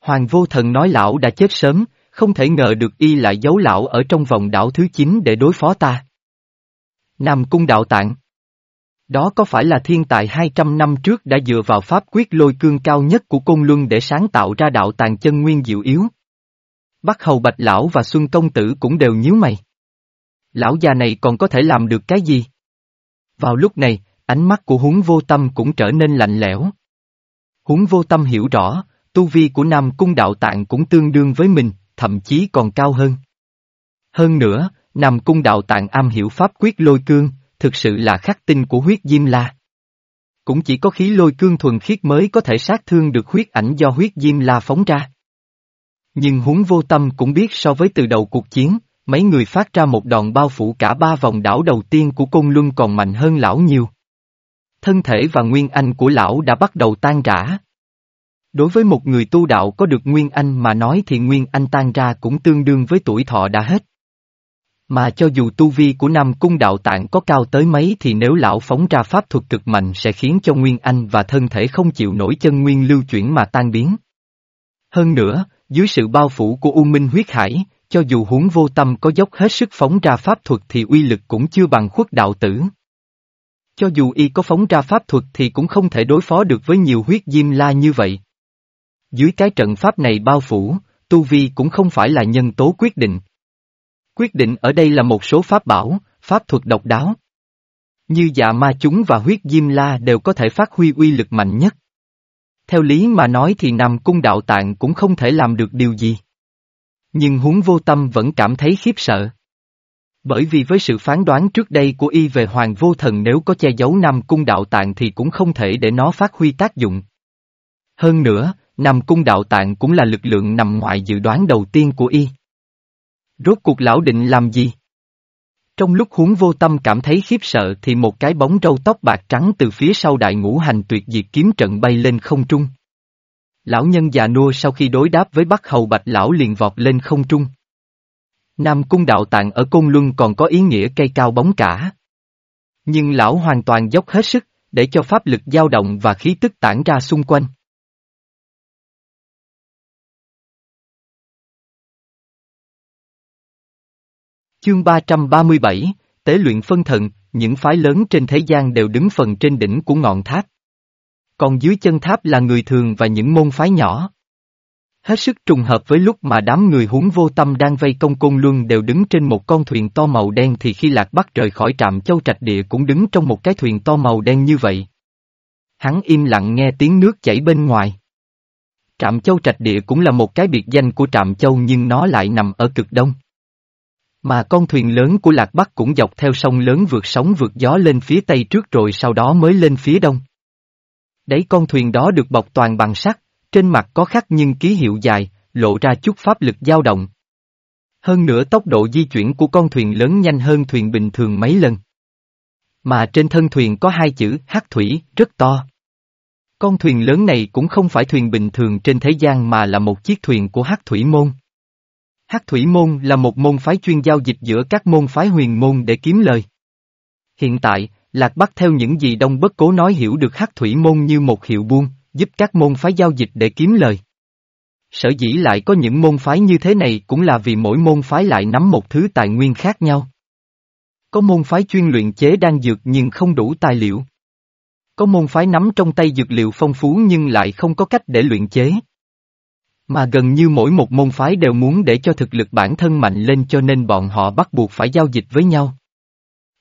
Hoàng vô thần nói lão đã chết sớm, không thể ngờ được y lại giấu lão ở trong vòng đảo thứ 9 để đối phó ta. Nam cung đạo tạng. Đó có phải là thiên tài 200 năm trước đã dựa vào pháp quyết lôi cương cao nhất của công luân để sáng tạo ra đạo tàng chân nguyên diệu yếu? Bắc hầu bạch lão và xuân công tử cũng đều nhíu mày lão già này còn có thể làm được cái gì? Vào lúc này, ánh mắt của huống vô tâm cũng trở nên lạnh lẽo. Huống vô tâm hiểu rõ, tu vi của Nam Cung Đạo Tạng cũng tương đương với mình, thậm chí còn cao hơn. Hơn nữa, Nam Cung Đạo Tạng am hiểu pháp quyết lôi cương, thực sự là khắc tinh của huyết diêm la. Cũng chỉ có khí lôi cương thuần khiết mới có thể sát thương được huyết ảnh do huyết diêm la phóng ra. Nhưng huống vô tâm cũng biết so với từ đầu cuộc chiến, mấy người phát ra một đòn bao phủ cả ba vòng đảo đầu tiên của Côn Luân còn mạnh hơn lão nhiều. Thân thể và nguyên anh của lão đã bắt đầu tan rã. Đối với một người tu đạo có được Nguyên Anh mà nói thì Nguyên Anh tan ra cũng tương đương với tuổi thọ đã hết. Mà cho dù tu vi của Nam Cung Đạo Tạng có cao tới mấy thì nếu lão phóng ra pháp thuật cực mạnh sẽ khiến cho Nguyên Anh và thân thể không chịu nổi chân nguyên lưu chuyển mà tan biến. Hơn nữa, dưới sự bao phủ của U Minh huyết hải, cho dù huống vô tâm có dốc hết sức phóng ra pháp thuật thì uy lực cũng chưa bằng khuất đạo tử. Cho dù y có phóng ra pháp thuật thì cũng không thể đối phó được với nhiều huyết diêm la như vậy. Dưới cái trận pháp này bao phủ, tu vi cũng không phải là nhân tố quyết định. Quyết định ở đây là một số pháp bảo, pháp thuật độc đáo. Như dạ ma chúng và huyết diêm la đều có thể phát huy uy lực mạnh nhất. Theo lý mà nói thì nằm Cung Đạo Tạng cũng không thể làm được điều gì. Nhưng huống vô tâm vẫn cảm thấy khiếp sợ. Bởi vì với sự phán đoán trước đây của y về Hoàng Vô Thần nếu có che giấu Nam Cung Đạo Tạng thì cũng không thể để nó phát huy tác dụng. Hơn nữa, Nam Cung Đạo Tạng cũng là lực lượng nằm ngoài dự đoán đầu tiên của y. Rốt cuộc lão định làm gì? Trong lúc huống vô tâm cảm thấy khiếp sợ thì một cái bóng râu tóc bạc trắng từ phía sau đại ngũ hành tuyệt diệt kiếm trận bay lên không trung. Lão nhân già nua sau khi đối đáp với Bắc Hầu Bạch lão liền vọt lên không trung. Nam cung đạo tạng ở Côn Luân còn có ý nghĩa cây cao bóng cả. Nhưng lão hoàn toàn dốc hết sức, để cho pháp lực dao động và khí tức tản ra xung quanh. Chương 337, Tế luyện phân thần, những phái lớn trên thế gian đều đứng phần trên đỉnh của ngọn tháp. Còn dưới chân tháp là người thường và những môn phái nhỏ. Hết sức trùng hợp với lúc mà đám người huống vô tâm đang vây công côn luân đều đứng trên một con thuyền to màu đen thì khi Lạc Bắc rời khỏi trạm châu trạch địa cũng đứng trong một cái thuyền to màu đen như vậy. Hắn im lặng nghe tiếng nước chảy bên ngoài. Trạm châu trạch địa cũng là một cái biệt danh của trạm châu nhưng nó lại nằm ở cực đông. Mà con thuyền lớn của Lạc Bắc cũng dọc theo sông lớn vượt sóng vượt gió lên phía tây trước rồi sau đó mới lên phía đông. Đấy con thuyền đó được bọc toàn bằng sắt, trên mặt có khắc nhưng ký hiệu dài, lộ ra chút pháp lực dao động. Hơn nữa tốc độ di chuyển của con thuyền lớn nhanh hơn thuyền bình thường mấy lần. Mà trên thân thuyền có hai chữ hắc thủy, rất to. Con thuyền lớn này cũng không phải thuyền bình thường trên thế gian mà là một chiếc thuyền của hắc thủy môn. Hắc thủy môn là một môn phái chuyên giao dịch giữa các môn phái huyền môn để kiếm lời. Hiện tại, Lạc Bắc theo những gì Đông Bất Cố nói hiểu được Hắc thủy môn như một hiệu buôn, giúp các môn phái giao dịch để kiếm lời. Sở dĩ lại có những môn phái như thế này cũng là vì mỗi môn phái lại nắm một thứ tài nguyên khác nhau. Có môn phái chuyên luyện chế đan dược nhưng không đủ tài liệu. Có môn phái nắm trong tay dược liệu phong phú nhưng lại không có cách để luyện chế. Mà gần như mỗi một môn phái đều muốn để cho thực lực bản thân mạnh lên cho nên bọn họ bắt buộc phải giao dịch với nhau.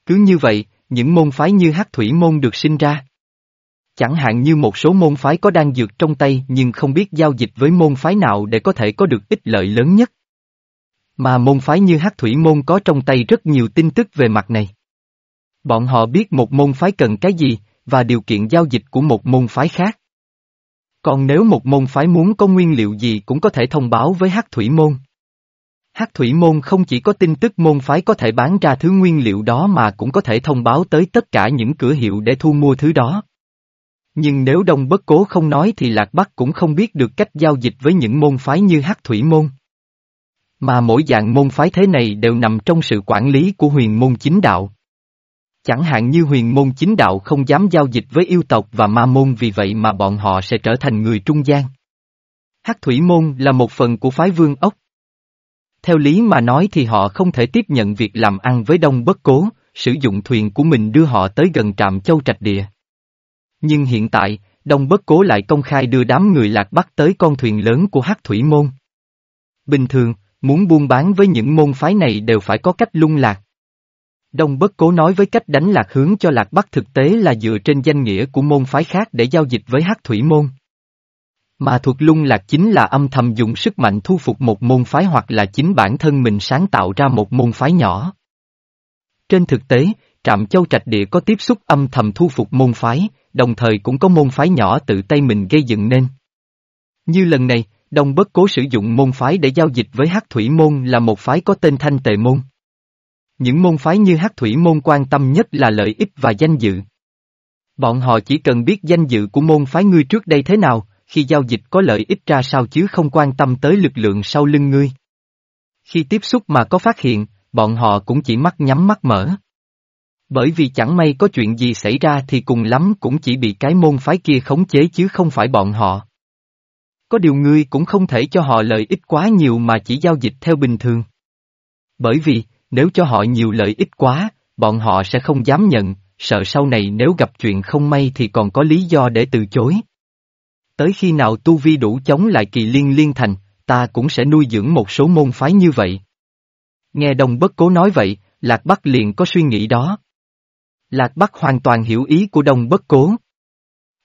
Cứ như vậy, những môn phái như hắc thủy môn được sinh ra. Chẳng hạn như một số môn phái có đang dược trong tay nhưng không biết giao dịch với môn phái nào để có thể có được ích lợi lớn nhất. Mà môn phái như hắc thủy môn có trong tay rất nhiều tin tức về mặt này. Bọn họ biết một môn phái cần cái gì, và điều kiện giao dịch của một môn phái khác. Còn nếu một môn phái muốn có nguyên liệu gì cũng có thể thông báo với hắc thủy môn. Hắc thủy môn không chỉ có tin tức môn phái có thể bán ra thứ nguyên liệu đó mà cũng có thể thông báo tới tất cả những cửa hiệu để thu mua thứ đó. Nhưng nếu Đông Bất Cố không nói thì Lạc Bắc cũng không biết được cách giao dịch với những môn phái như Hắc Thủy Môn. Mà mỗi dạng môn phái thế này đều nằm trong sự quản lý của huyền môn chính đạo. Chẳng hạn như huyền môn chính đạo không dám giao dịch với yêu tộc và ma môn vì vậy mà bọn họ sẽ trở thành người trung gian. Hắc Thủy Môn là một phần của phái vương ốc. Theo lý mà nói thì họ không thể tiếp nhận việc làm ăn với Đông Bất Cố, sử dụng thuyền của mình đưa họ tới gần trạm châu trạch địa. Nhưng hiện tại, Đông Bất Cố lại công khai đưa đám người lạc bắc tới con thuyền lớn của Hắc Thủy Môn. Bình thường, muốn buôn bán với những môn phái này đều phải có cách lung lạc. Đông Bất Cố nói với cách đánh lạc hướng cho lạc bắc thực tế là dựa trên danh nghĩa của môn phái khác để giao dịch với Hắc Thủy Môn. Mà thuật lung lạc chính là âm thầm dùng sức mạnh thu phục một môn phái hoặc là chính bản thân mình sáng tạo ra một môn phái nhỏ. Trên thực tế, Trạm Châu Trạch Địa có tiếp xúc âm thầm thu phục môn phái, đồng thời cũng có môn phái nhỏ tự tay mình gây dựng nên. Như lần này, Đông Bất Cố sử dụng môn phái để giao dịch với Hắc Thủy Môn là một phái có tên Thanh Tề Môn. Những môn phái như Hắc Thủy Môn quan tâm nhất là lợi ích và danh dự. Bọn họ chỉ cần biết danh dự của môn phái ngươi trước đây thế nào, khi giao dịch có lợi ích ra sao chứ không quan tâm tới lực lượng sau lưng ngươi. Khi tiếp xúc mà có phát hiện, bọn họ cũng chỉ mắt nhắm mắt mở. Bởi vì chẳng may có chuyện gì xảy ra thì cùng lắm cũng chỉ bị cái môn phái kia khống chế chứ không phải bọn họ. Có điều ngươi cũng không thể cho họ lợi ích quá nhiều mà chỉ giao dịch theo bình thường. Bởi vì, nếu cho họ nhiều lợi ích quá, bọn họ sẽ không dám nhận, sợ sau này nếu gặp chuyện không may thì còn có lý do để từ chối. Tới khi nào tu vi đủ chống lại kỳ liên liên thành, ta cũng sẽ nuôi dưỡng một số môn phái như vậy. Nghe đồng bất cố nói vậy, Lạc Bắc liền có suy nghĩ đó. Lạc Bắc hoàn toàn hiểu ý của đồng bất cố.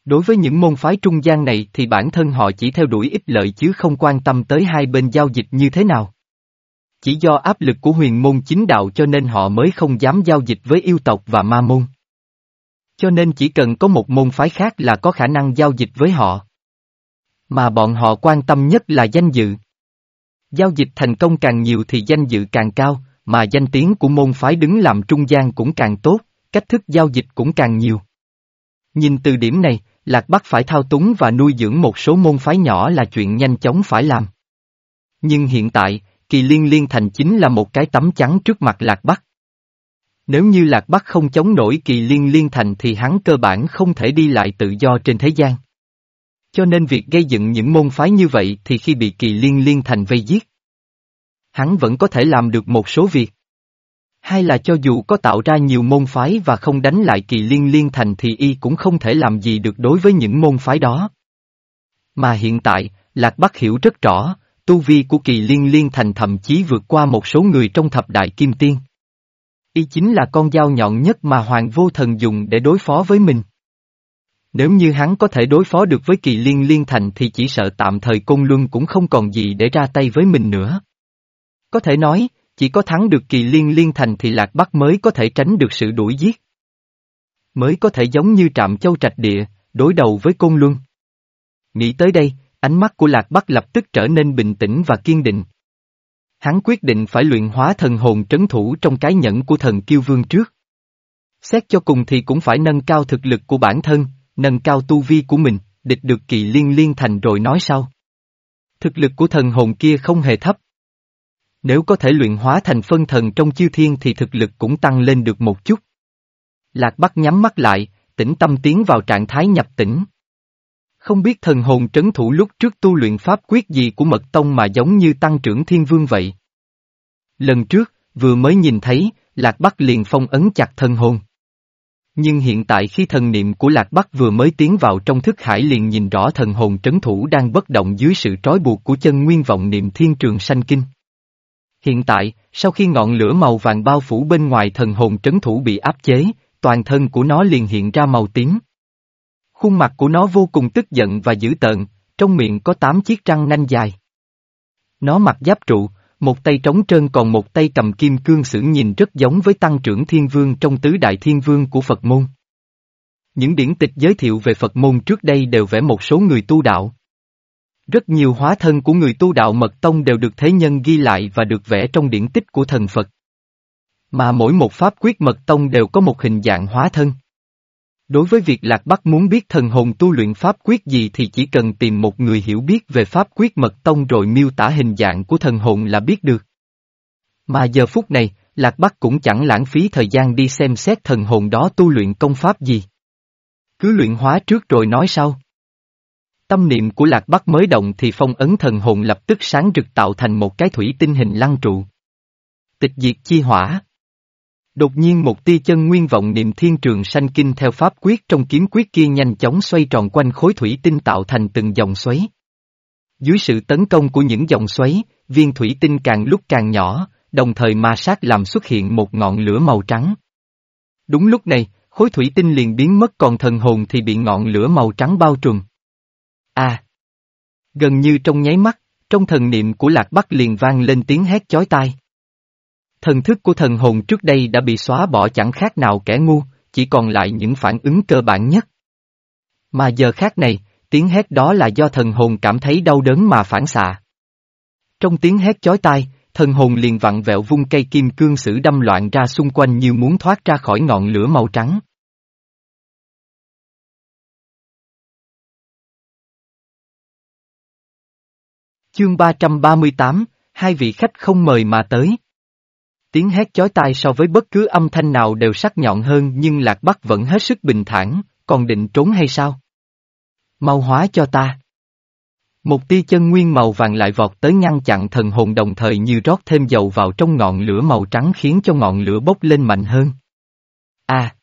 Đối với những môn phái trung gian này thì bản thân họ chỉ theo đuổi ích lợi chứ không quan tâm tới hai bên giao dịch như thế nào. Chỉ do áp lực của huyền môn chính đạo cho nên họ mới không dám giao dịch với yêu tộc và ma môn. Cho nên chỉ cần có một môn phái khác là có khả năng giao dịch với họ. Mà bọn họ quan tâm nhất là danh dự. Giao dịch thành công càng nhiều thì danh dự càng cao, mà danh tiếng của môn phái đứng làm trung gian cũng càng tốt, cách thức giao dịch cũng càng nhiều. Nhìn từ điểm này, Lạc Bắc phải thao túng và nuôi dưỡng một số môn phái nhỏ là chuyện nhanh chóng phải làm. Nhưng hiện tại, kỳ liên liên thành chính là một cái tấm chắn trước mặt Lạc Bắc. Nếu như Lạc Bắc không chống nổi kỳ liên liên thành thì hắn cơ bản không thể đi lại tự do trên thế gian. Cho nên việc gây dựng những môn phái như vậy thì khi bị kỳ liên liên thành vây giết, hắn vẫn có thể làm được một số việc. Hay là cho dù có tạo ra nhiều môn phái và không đánh lại kỳ liên liên thành thì y cũng không thể làm gì được đối với những môn phái đó. Mà hiện tại, Lạc Bắc hiểu rất rõ, tu vi của kỳ liên liên thành thậm chí vượt qua một số người trong thập đại kim tiên. Y chính là con dao nhọn nhất mà Hoàng Vô Thần dùng để đối phó với mình. Nếu như hắn có thể đối phó được với kỳ liên liên thành thì chỉ sợ tạm thời Côn Luân cũng không còn gì để ra tay với mình nữa. Có thể nói, chỉ có thắng được kỳ liên liên thành thì Lạc Bắc mới có thể tránh được sự đuổi giết. Mới có thể giống như trạm châu trạch địa, đối đầu với Côn Luân. Nghĩ tới đây, ánh mắt của Lạc Bắc lập tức trở nên bình tĩnh và kiên định. Hắn quyết định phải luyện hóa thần hồn trấn thủ trong cái nhẫn của thần kiêu vương trước. Xét cho cùng thì cũng phải nâng cao thực lực của bản thân, nâng cao tu vi của mình, địch được kỳ liên liên thành rồi nói sau. Thực lực của thần hồn kia không hề thấp. Nếu có thể luyện hóa thành phân thần trong chiêu thiên thì thực lực cũng tăng lên được một chút. Lạc Bắc nhắm mắt lại, tĩnh tâm tiến vào trạng thái nhập tĩnh. Không biết thần hồn trấn thủ lúc trước tu luyện pháp quyết gì của mật tông mà giống như tăng trưởng thiên vương vậy. Lần trước, vừa mới nhìn thấy, Lạc Bắc liền phong ấn chặt thần hồn. Nhưng hiện tại khi thần niệm của Lạc Bắc vừa mới tiến vào trong thức hải liền nhìn rõ thần hồn trấn thủ đang bất động dưới sự trói buộc của chân nguyên vọng niệm thiên trường sanh kinh. Hiện tại, sau khi ngọn lửa màu vàng bao phủ bên ngoài thần hồn trấn thủ bị áp chế, toàn thân của nó liền hiện ra màu tím. Khuôn mặt của nó vô cùng tức giận và dữ tợn, trong miệng có tám chiếc răng nanh dài. Nó mặc giáp trụ, một tay trống trơn còn một tay cầm kim cương sử nhìn rất giống với tăng trưởng thiên vương trong tứ đại thiên vương của Phật môn. Những điển tịch giới thiệu về Phật môn trước đây đều vẽ một số người tu đạo. Rất nhiều hóa thân của người tu đạo mật tông đều được thế nhân ghi lại và được vẽ trong điển tích của thần Phật. Mà mỗi một pháp quyết mật tông đều có một hình dạng hóa thân. Đối với việc Lạc Bắc muốn biết thần hồn tu luyện pháp quyết gì thì chỉ cần tìm một người hiểu biết về pháp quyết mật tông rồi miêu tả hình dạng của thần hồn là biết được. Mà giờ phút này, Lạc Bắc cũng chẳng lãng phí thời gian đi xem xét thần hồn đó tu luyện công pháp gì. Cứ luyện hóa trước rồi nói sau. Tâm niệm của Lạc Bắc mới động thì phong ấn thần hồn lập tức sáng rực tạo thành một cái thủy tinh hình lăng trụ. Tịch diệt chi hỏa. Đột nhiên một tia chân nguyên vọng niệm thiên trường sanh kinh theo pháp quyết trong kiếm quyết kia nhanh chóng xoay tròn quanh khối thủy tinh tạo thành từng dòng xoáy. Dưới sự tấn công của những dòng xoáy, viên thủy tinh càng lúc càng nhỏ, đồng thời ma sát làm xuất hiện một ngọn lửa màu trắng. Đúng lúc này, khối thủy tinh liền biến mất còn thần hồn thì bị ngọn lửa màu trắng bao trùm. À! Gần như trong nháy mắt, trong thần niệm của Lạc Bắc liền vang lên tiếng hét chói tai. Thần thức của thần hồn trước đây đã bị xóa bỏ chẳng khác nào kẻ ngu, chỉ còn lại những phản ứng cơ bản nhất. Mà giờ khác này, tiếng hét đó là do thần hồn cảm thấy đau đớn mà phản xạ. Trong tiếng hét chói tai, thần hồn liền vặn vẹo vung cây kim cương sử đâm loạn ra xung quanh như muốn thoát ra khỏi ngọn lửa màu trắng. Chương 338, hai vị khách không mời mà tới. Tiếng hét chói tai so với bất cứ âm thanh nào đều sắc nhọn hơn nhưng Lạc Bắc vẫn hết sức bình thản, còn định trốn hay sao? Mau hóa cho ta. Một tia chân nguyên màu vàng lại vọt tới ngăn chặn thần hồn đồng thời như rót thêm dầu vào trong ngọn lửa màu trắng khiến cho ngọn lửa bốc lên mạnh hơn. A. À!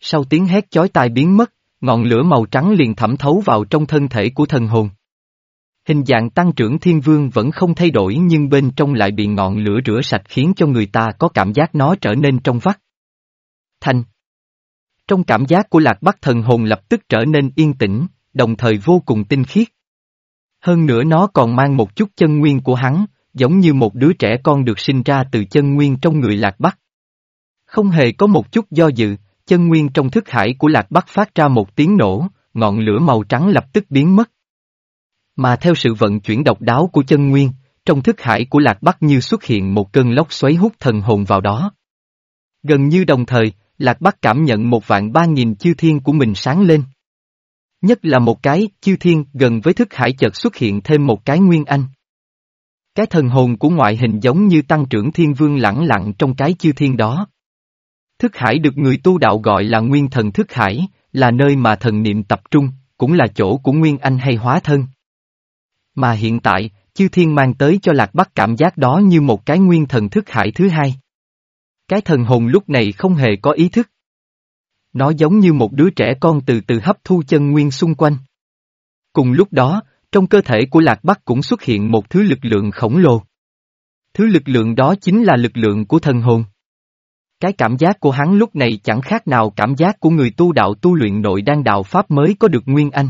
Sau tiếng hét chói tai biến mất, ngọn lửa màu trắng liền thẩm thấu vào trong thân thể của thần hồn. Hình dạng tăng trưởng thiên vương vẫn không thay đổi nhưng bên trong lại bị ngọn lửa rửa sạch khiến cho người ta có cảm giác nó trở nên trong vắt. Thanh Trong cảm giác của lạc bắc thần hồn lập tức trở nên yên tĩnh, đồng thời vô cùng tinh khiết. Hơn nữa nó còn mang một chút chân nguyên của hắn, giống như một đứa trẻ con được sinh ra từ chân nguyên trong người lạc bắc. Không hề có một chút do dự, chân nguyên trong thức hải của lạc bắc phát ra một tiếng nổ, ngọn lửa màu trắng lập tức biến mất. Mà theo sự vận chuyển độc đáo của chân nguyên, trong thức hải của lạc bắc như xuất hiện một cơn lốc xoáy hút thần hồn vào đó. Gần như đồng thời, lạc bắc cảm nhận một vạn ba nghìn chư thiên của mình sáng lên. Nhất là một cái, chư thiên, gần với thức hải chợt xuất hiện thêm một cái nguyên anh. Cái thần hồn của ngoại hình giống như tăng trưởng thiên vương lẳng lặng trong cái chư thiên đó. Thức hải được người tu đạo gọi là nguyên thần thức hải, là nơi mà thần niệm tập trung, cũng là chỗ của nguyên anh hay hóa thân. Mà hiện tại, chư thiên mang tới cho lạc bắc cảm giác đó như một cái nguyên thần thức hải thứ hai. Cái thần hồn lúc này không hề có ý thức. Nó giống như một đứa trẻ con từ từ hấp thu chân nguyên xung quanh. Cùng lúc đó, trong cơ thể của Lạc Bắc cũng xuất hiện một thứ lực lượng khổng lồ. Thứ lực lượng đó chính là lực lượng của thần hồn. Cái cảm giác của hắn lúc này chẳng khác nào cảm giác của người tu đạo tu luyện nội đan đạo Pháp mới có được Nguyên Anh.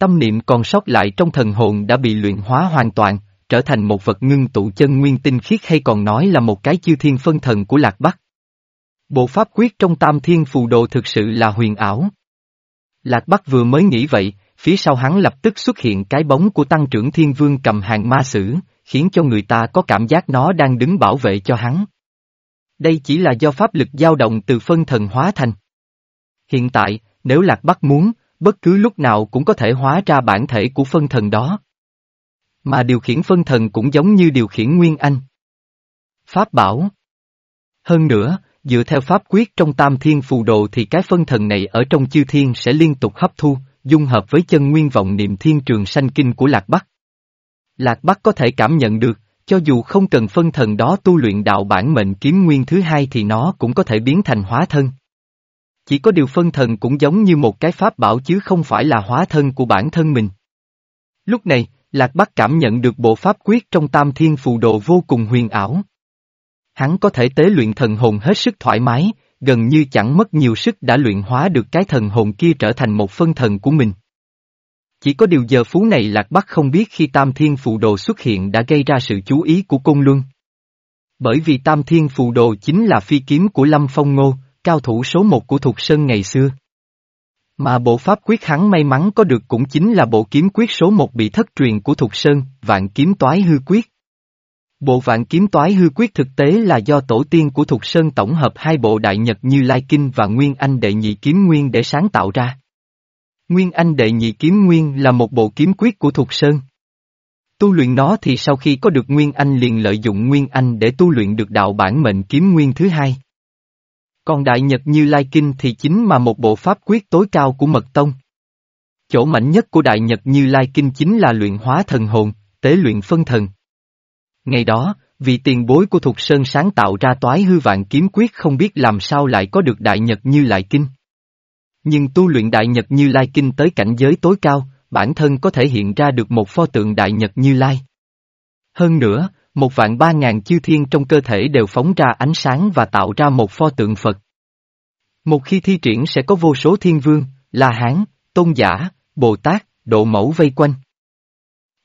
Tâm niệm còn sót lại trong thần hồn đã bị luyện hóa hoàn toàn, trở thành một vật ngưng tụ chân nguyên tinh khiết hay còn nói là một cái chư thiên phân thần của Lạc Bắc. Bộ pháp quyết trong tam thiên phù đồ thực sự là huyền ảo. Lạc Bắc vừa mới nghĩ vậy, phía sau hắn lập tức xuất hiện cái bóng của tăng trưởng thiên vương cầm hàng ma sử, khiến cho người ta có cảm giác nó đang đứng bảo vệ cho hắn. Đây chỉ là do pháp lực dao động từ phân thần hóa thành. Hiện tại, nếu Lạc Bắc muốn, bất cứ lúc nào cũng có thể hóa ra bản thể của phân thần đó. Mà điều khiển phân thần cũng giống như điều khiển Nguyên Anh. Pháp bảo Hơn nữa, dựa theo pháp quyết trong tam thiên phù đồ thì cái phân thần này ở trong chư thiên sẽ liên tục hấp thu, dung hợp với chân nguyên vọng niệm thiên trường sanh kinh của Lạc Bắc. Lạc Bắc có thể cảm nhận được, cho dù không cần phân thần đó tu luyện đạo bản mệnh kiếm nguyên thứ hai thì nó cũng có thể biến thành hóa thân. Chỉ có điều phân thần cũng giống như một cái pháp bảo chứ không phải là hóa thân của bản thân mình. Lúc này, Lạc Bắc cảm nhận được bộ pháp quyết trong tam thiên phù đồ vô cùng huyền ảo. Hắn có thể tế luyện thần hồn hết sức thoải mái, gần như chẳng mất nhiều sức đã luyện hóa được cái thần hồn kia trở thành một phân thần của mình. Chỉ có điều giờ phú này Lạc Bắc không biết khi Tam Thiên Phù Đồ xuất hiện đã gây ra sự chú ý của Côn Luân. Bởi vì Tam Thiên Phù Đồ chính là phi kiếm của Lâm Phong Ngô, cao thủ số một của Thục Sơn ngày xưa. Mà bộ pháp quyết hắn may mắn có được cũng chính là bộ kiếm quyết số một bị thất truyền của Thục Sơn, vạn kiếm toái hư quyết. Bộ vạn kiếm toái hư quyết thực tế là do tổ tiên của Thục Sơn tổng hợp hai bộ Đại Nhật như Lai Kinh và Nguyên Anh Đệ Nhị Kiếm Nguyên để sáng tạo ra. Nguyên Anh Đệ Nhị Kiếm Nguyên là một bộ kiếm quyết của Thục Sơn. Tu luyện nó thì sau khi có được Nguyên Anh liền lợi dụng Nguyên Anh để tu luyện được đạo bản mệnh kiếm nguyên thứ hai. Còn Đại Nhật Như Lai Kinh thì chính mà một bộ pháp quyết tối cao của Mật Tông. Chỗ mạnh nhất của Đại Nhật Như Lai Kinh chính là luyện hóa thần hồn, tế luyện phân thần. Ngày đó, vì tiền bối của Thục Sơn sáng tạo ra toái hư vạn kiếm quyết không biết làm sao lại có được Đại Nhật Như Lai Kinh. Nhưng tu luyện Đại Nhật Như Lai Kinh tới cảnh giới tối cao, bản thân có thể hiện ra được một pho tượng Đại Nhật Như Lai. Hơn nữa, một vạn ba ngàn chư thiên trong cơ thể đều phóng ra ánh sáng và tạo ra một pho tượng Phật. Một khi thi triển sẽ có vô số thiên vương, La Hán, Tôn Giả, Bồ Tát, Độ Mẫu vây quanh.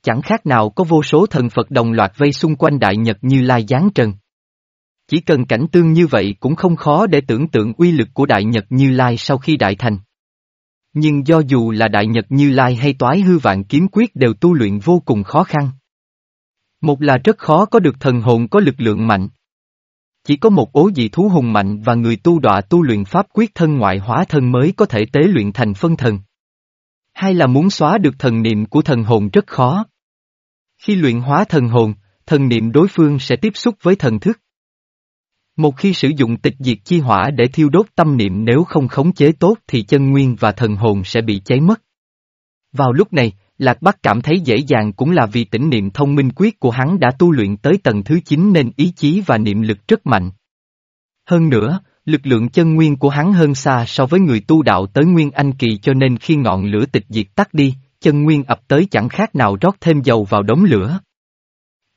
Chẳng khác nào có vô số thần Phật đồng loạt vây xung quanh Đại Nhật Như Lai giáng trần. Chỉ cần cảnh tương như vậy cũng không khó để tưởng tượng uy lực của Đại Nhật Như Lai sau khi đại thành. Nhưng do dù là Đại Nhật Như Lai hay Toái Hư Vạn Kiếm Quyết đều tu luyện vô cùng khó khăn. Một là rất khó có được thần hồn có lực lượng mạnh. Chỉ có một ố dị thú hùng mạnh và người tu đọa tu luyện pháp quyết thân ngoại hóa thân mới có thể tế luyện thành phân thần. Hai là muốn xóa được thần niệm của thần hồn rất khó. Khi luyện hóa thần hồn, thần niệm đối phương sẽ tiếp xúc với thần thức. Một khi sử dụng tịch diệt chi hỏa để thiêu đốt tâm niệm nếu không khống chế tốt thì chân nguyên và thần hồn sẽ bị cháy mất. Vào lúc này, Lạc Bắc cảm thấy dễ dàng cũng là vì tỉnh niệm thông minh quyết của hắn đã tu luyện tới tầng thứ 9 nên ý chí và niệm lực rất mạnh. Hơn nữa, lực lượng chân nguyên của hắn hơn xa so với người tu đạo tới Nguyên Anh Kỳ cho nên khi ngọn lửa tịch diệt tắt đi, chân nguyên ập tới chẳng khác nào rót thêm dầu vào đống lửa.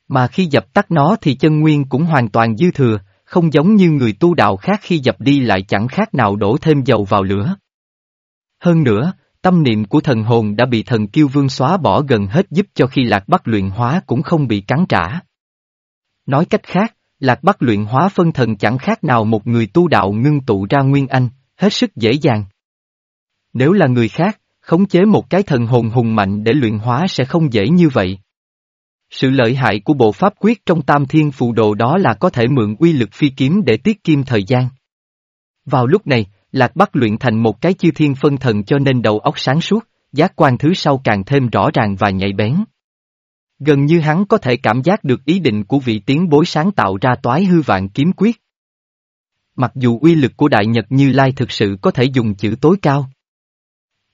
Mà khi dập tắt nó thì chân nguyên cũng hoàn toàn dư thừa, không giống như người tu đạo khác khi dập đi lại chẳng khác nào đổ thêm dầu vào lửa. Hơn nữa, tâm niệm của thần hồn đã bị thần kiêu vương xóa bỏ gần hết giúp cho khi lạc bắc luyện hóa cũng không bị cắn trả. Nói cách khác, lạc bắc luyện hóa phân thần chẳng khác nào một người tu đạo ngưng tụ ra nguyên anh, hết sức dễ dàng. Nếu là người khác, khống chế một cái thần hồn hùng mạnh để luyện hóa sẽ không dễ như vậy. Sự lợi hại của bộ pháp quyết trong tam thiên phù đồ đó là có thể mượn uy lực phi kiếm để tiết kiệm thời gian. Vào lúc này, Lạc Bắc luyện thành một cái chư thiên phân thần cho nên đầu óc sáng suốt, giác quan thứ sau càng thêm rõ ràng và nhạy bén. Gần như hắn có thể cảm giác được ý định của vị tiến bối sáng tạo ra toái hư vạn kiếm quyết. Mặc dù uy lực của Đại Nhật Như Lai thực sự có thể dùng chữ tối cao.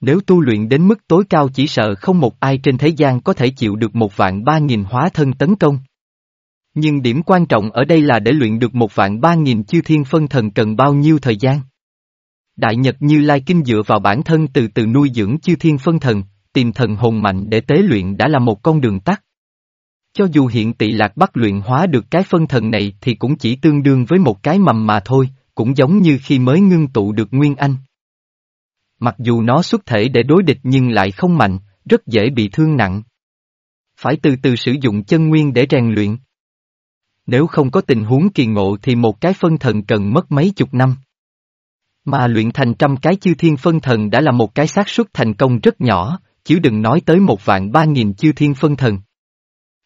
Nếu tu luyện đến mức tối cao chỉ sợ không một ai trên thế gian có thể chịu được một vạn ba nghìn hóa thân tấn công. Nhưng điểm quan trọng ở đây là để luyện được một vạn ba nghìn chư thiên phân thần cần bao nhiêu thời gian. Đại Nhật Như Lai Kinh dựa vào bản thân từ từ nuôi dưỡng chư thiên phân thần, tìm thần hồn mạnh để tế luyện đã là một con đường tắt. Cho dù hiện tị lạc bắt luyện hóa được cái phân thần này thì cũng chỉ tương đương với một cái mầm mà thôi, cũng giống như khi mới ngưng tụ được Nguyên Anh. Mặc dù nó xuất thể để đối địch nhưng lại không mạnh, rất dễ bị thương nặng. Phải từ từ sử dụng chân nguyên để rèn luyện. Nếu không có tình huống kỳ ngộ thì một cái phân thần cần mất mấy chục năm. Mà luyện thành trăm cái chư thiên phân thần đã là một cái xác suất thành công rất nhỏ, chứ đừng nói tới một vạn ba nghìn chư thiên phân thần.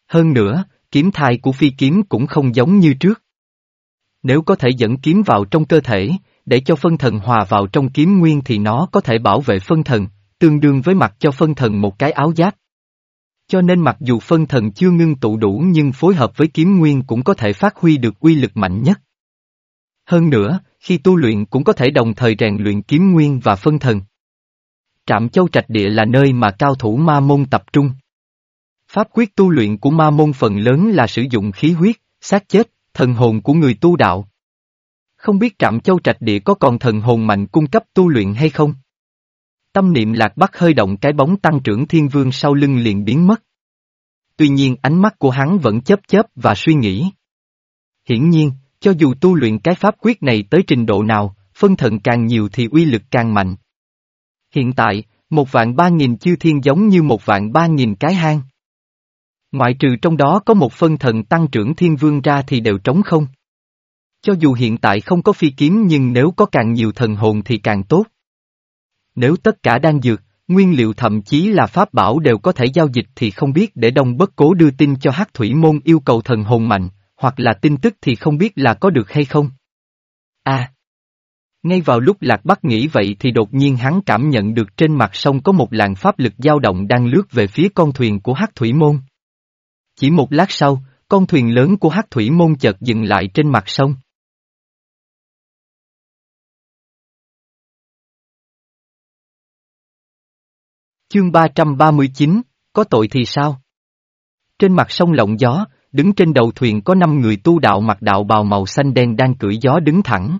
Hơn nữa, kiếm thai của phi kiếm cũng không giống như trước. Nếu có thể dẫn kiếm vào trong cơ thể, để cho phân thần hòa vào trong kiếm nguyên thì nó có thể bảo vệ phân thần, tương đương với mặt cho phân thần một cái áo giáp. Cho nên mặc dù phân thần chưa ngưng tụ đủ nhưng phối hợp với kiếm nguyên cũng có thể phát huy được uy lực mạnh nhất. Hơn nữa, khi tu luyện cũng có thể đồng thời rèn luyện kiếm nguyên và phân thần. Trạm châu trạch địa là nơi mà cao thủ ma môn tập trung. Pháp quyết tu luyện của ma môn phần lớn là sử dụng khí huyết, xác chết, thần hồn của người tu đạo. Không biết trạm châu trạch địa có còn thần hồn mạnh cung cấp tu luyện hay không? Tâm niệm lạc bắc hơi động cái bóng tăng trưởng thiên vương sau lưng liền biến mất. Tuy nhiên ánh mắt của hắn vẫn chớp chớp và suy nghĩ. Hiển nhiên, cho dù tu luyện cái pháp quyết này tới trình độ nào, phân thận càng nhiều thì uy lực càng mạnh. Hiện tại, một vạn ba nghìn chư thiên giống như một vạn ba nghìn cái hang. Ngoại trừ trong đó có một phân thần tăng trưởng thiên vương ra thì đều trống không. Cho dù hiện tại không có phi kiếm nhưng nếu có càng nhiều thần hồn thì càng tốt. Nếu tất cả đang dược, nguyên liệu thậm chí là pháp bảo đều có thể giao dịch thì không biết để đông bất cố đưa tin cho hắc thủy môn yêu cầu thần hồn mạnh, hoặc là tin tức thì không biết là có được hay không. À! Ngay vào lúc Lạc Bắc nghĩ vậy thì đột nhiên hắn cảm nhận được trên mặt sông có một làn pháp lực dao động đang lướt về phía con thuyền của hắc thủy môn. Chỉ một lát sau, con thuyền lớn của hắc thủy môn chợt dừng lại trên mặt sông. Chương 339, có tội thì sao? Trên mặt sông lộng gió, đứng trên đầu thuyền có năm người tu đạo mặc đạo bào màu xanh đen đang cưỡi gió đứng thẳng.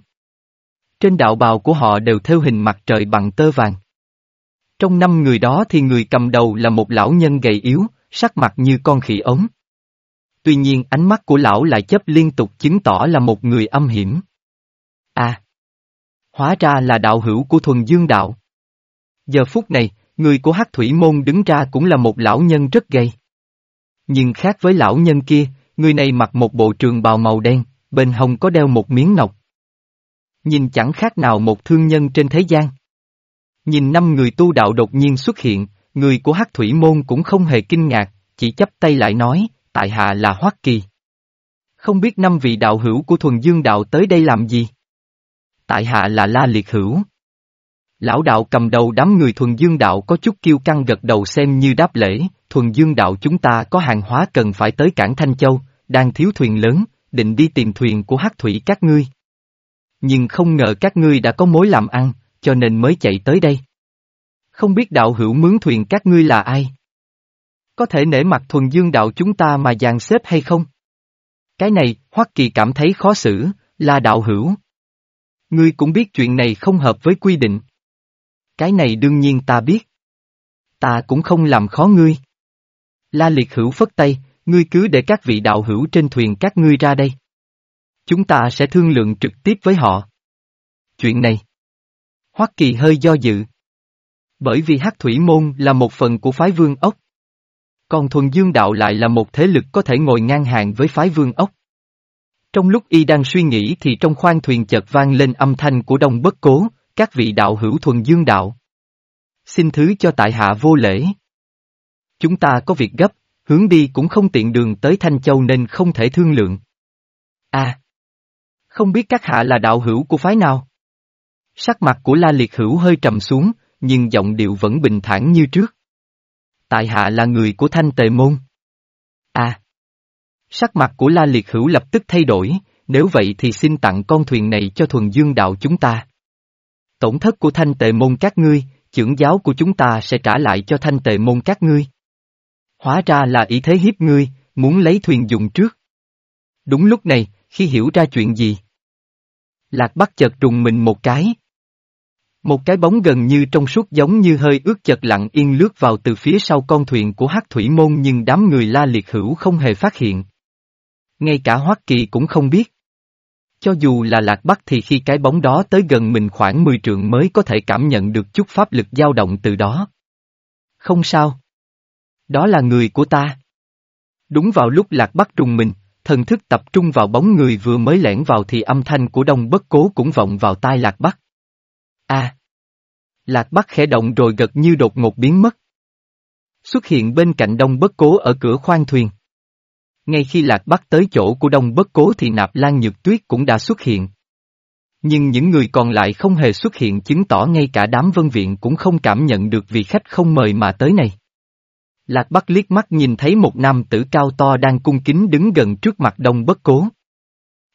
Trên đạo bào của họ đều theo hình mặt trời bằng tơ vàng. Trong năm người đó thì người cầm đầu là một lão nhân gầy yếu, sắc mặt như con khỉ ống. Tuy nhiên ánh mắt của lão lại chấp liên tục chứng tỏ là một người âm hiểm. À! Hóa ra là đạo hữu của thuần dương đạo. Giờ phút này, người của hắc thủy môn đứng ra cũng là một lão nhân rất gầy. Nhưng khác với lão nhân kia, người này mặc một bộ trường bào màu đen, bên hông có đeo một miếng ngọc. Nhìn chẳng khác nào một thương nhân trên thế gian. Nhìn năm người tu đạo đột nhiên xuất hiện, người của hắc thủy môn cũng không hề kinh ngạc, chỉ chấp tay lại nói, tại hạ là Hoắc Kỳ. Không biết năm vị đạo hữu của thuần dương đạo tới đây làm gì? Tại hạ là La Liệt Hữu. Lão đạo cầm đầu đám người thuần dương đạo có chút kiêu căng gật đầu xem như đáp lễ, thuần dương đạo chúng ta có hàng hóa cần phải tới cảng Thanh Châu, đang thiếu thuyền lớn, định đi tìm thuyền của hắc thủy các ngươi. Nhưng không ngờ các ngươi đã có mối làm ăn, cho nên mới chạy tới đây. Không biết đạo hữu mướn thuyền các ngươi là ai? Có thể nể mặt thuần dương đạo chúng ta mà dàn xếp hay không? Cái này, Hoắc Kỳ cảm thấy khó xử, là đạo hữu. Ngươi cũng biết chuyện này không hợp với quy định. Cái này đương nhiên ta biết. Ta cũng không làm khó ngươi. La liệt hữu phất tay, ngươi cứ để các vị đạo hữu trên thuyền các ngươi ra đây. Chúng ta sẽ thương lượng trực tiếp với họ. Chuyện này. Hoắc Kỳ hơi do dự. Bởi vì Hắc Thủy Môn là một phần của phái Vương Ốc. Còn Thuần Dương Đạo lại là một thế lực có thể ngồi ngang hàng với phái Vương Ốc. Trong lúc y đang suy nghĩ thì trong khoang thuyền chợt vang lên âm thanh của đông bất cố, các vị đạo hữu Thuần Dương Đạo. Xin thứ cho tại hạ vô lễ. Chúng ta có việc gấp, hướng đi cũng không tiện đường tới Thanh Châu nên không thể thương lượng. À! Không biết các hạ là đạo hữu của phái nào? Sắc mặt của La Liệt Hữu hơi trầm xuống, nhưng giọng điệu vẫn bình thản như trước. Tại hạ là người của Thanh Tề Môn. À! Sắc mặt của La Liệt Hữu lập tức thay đổi, nếu vậy thì xin tặng con thuyền này cho thuần dương đạo chúng ta. Tổn thất của Thanh Tề Môn các ngươi, trưởng giáo của chúng ta sẽ trả lại cho Thanh Tề Môn các ngươi. Hóa ra là ý thế hiếp ngươi, muốn lấy thuyền dùng trước. Đúng lúc này, khi hiểu ra chuyện gì. Lạc Bắc chợt trùng mình một cái. Một cái bóng gần như trong suốt giống như hơi ướt chợt lặng yên lướt vào từ phía sau con thuyền của hắc thủy môn nhưng đám người la liệt hữu không hề phát hiện. Ngay cả Hoắc Kỳ cũng không biết. Cho dù là Lạc Bắc thì khi cái bóng đó tới gần mình khoảng 10 trượng mới có thể cảm nhận được chút pháp lực dao động từ đó. Không sao. Đó là người của ta. Đúng vào lúc Lạc Bắc trùng mình, thần thức tập trung vào bóng người vừa mới lẻn vào thì âm thanh của đông bất cố cũng vọng vào tai Lạc Bắc. A. À. Lạc Bắc khẽ động rồi gật như đột ngột biến mất. Xuất hiện bên cạnh đông bất cố ở cửa khoang thuyền. Ngay khi Lạc Bắc tới chỗ của đông bất cố thì nạp lan nhược tuyết cũng đã xuất hiện. Nhưng những người còn lại không hề xuất hiện chứng tỏ ngay cả đám vân viện cũng không cảm nhận được vị khách không mời mà tới này. Lạc Bắc liếc mắt nhìn thấy một nam tử cao to đang cung kính đứng gần trước mặt đông bất cố.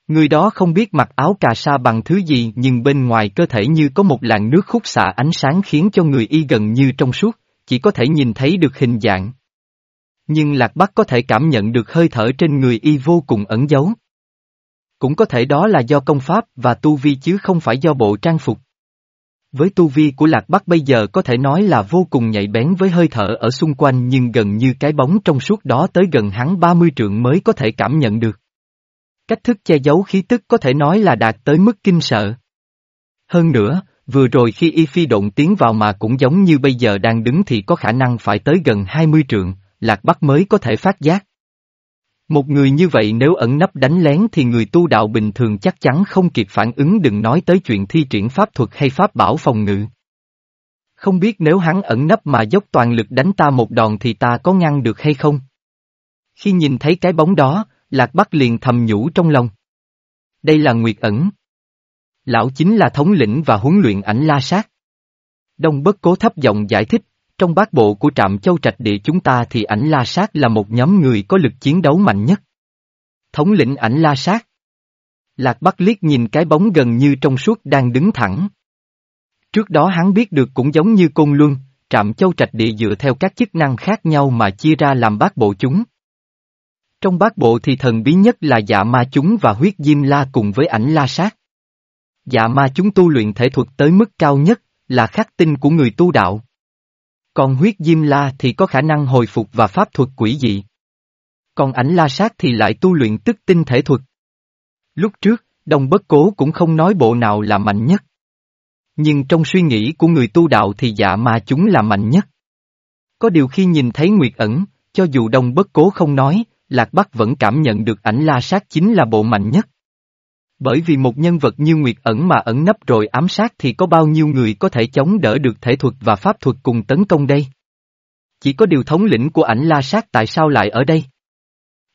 Người đó không biết mặc áo cà sa bằng thứ gì nhưng bên ngoài cơ thể như có một làn nước khúc xạ ánh sáng khiến cho người y gần như trong suốt, chỉ có thể nhìn thấy được hình dạng. Nhưng Lạc Bắc có thể cảm nhận được hơi thở trên người y vô cùng ẩn giấu. Cũng có thể đó là do công pháp và tu vi chứ không phải do bộ trang phục. Với tu vi của Lạc Bắc bây giờ có thể nói là vô cùng nhạy bén với hơi thở ở xung quanh nhưng gần như cái bóng trong suốt đó tới gần hắn 30 trượng mới có thể cảm nhận được. Cách thức che giấu khí tức có thể nói là đạt tới mức kinh sợ. Hơn nữa, vừa rồi khi y phi động tiến vào mà cũng giống như bây giờ đang đứng thì có khả năng phải tới gần 20 trượng, Lạc Bắc mới có thể phát giác. Một người như vậy nếu ẩn nấp đánh lén thì người tu đạo bình thường chắc chắn không kịp phản ứng đừng nói tới chuyện thi triển pháp thuật hay pháp bảo phòng ngự. Không biết nếu hắn ẩn nấp mà dốc toàn lực đánh ta một đòn thì ta có ngăn được hay không? Khi nhìn thấy cái bóng đó, Lạc Bắc liền thầm nhủ trong lòng. Đây là Nguyệt ẩn. Lão chính là thống lĩnh và huấn luyện ảnh la sát. Đông bất cố thấp giọng giải thích, trong bát bộ của trạm châu trạch địa chúng ta thì ảnh la sát là một nhóm người có lực chiến đấu mạnh nhất. Thống lĩnh ảnh la sát. Lạc Bắc liếc nhìn cái bóng gần như trong suốt đang đứng thẳng. Trước đó hắn biết được cũng giống như Côn Luân, trạm châu trạch địa dựa theo các chức năng khác nhau mà chia ra làm bát bộ chúng. Trong bát bộ thì thần bí nhất là dạ ma chúng và huyết diêm la cùng với ảnh la sát. Dạ ma chúng tu luyện thể thuật tới mức cao nhất, là khắc tinh của người tu đạo. Còn huyết diêm la thì có khả năng hồi phục và pháp thuật quỷ dị. Còn ảnh la sát thì lại tu luyện tức tinh thể thuật. Lúc trước, đồng bất cố cũng không nói bộ nào là mạnh nhất. Nhưng trong suy nghĩ của người tu đạo thì dạ mà chúng là mạnh nhất. Có điều khi nhìn thấy Nguyệt ẩn, cho dù đồng bất cố không nói, Lạc Bắc vẫn cảm nhận được ảnh la sát chính là bộ mạnh nhất. Bởi vì một nhân vật như Nguyệt ẩn mà ẩn nấp rồi ám sát thì có bao nhiêu người có thể chống đỡ được thể thuật và pháp thuật cùng tấn công đây? Chỉ có điều thống lĩnh của ảnh la sát tại sao lại ở đây?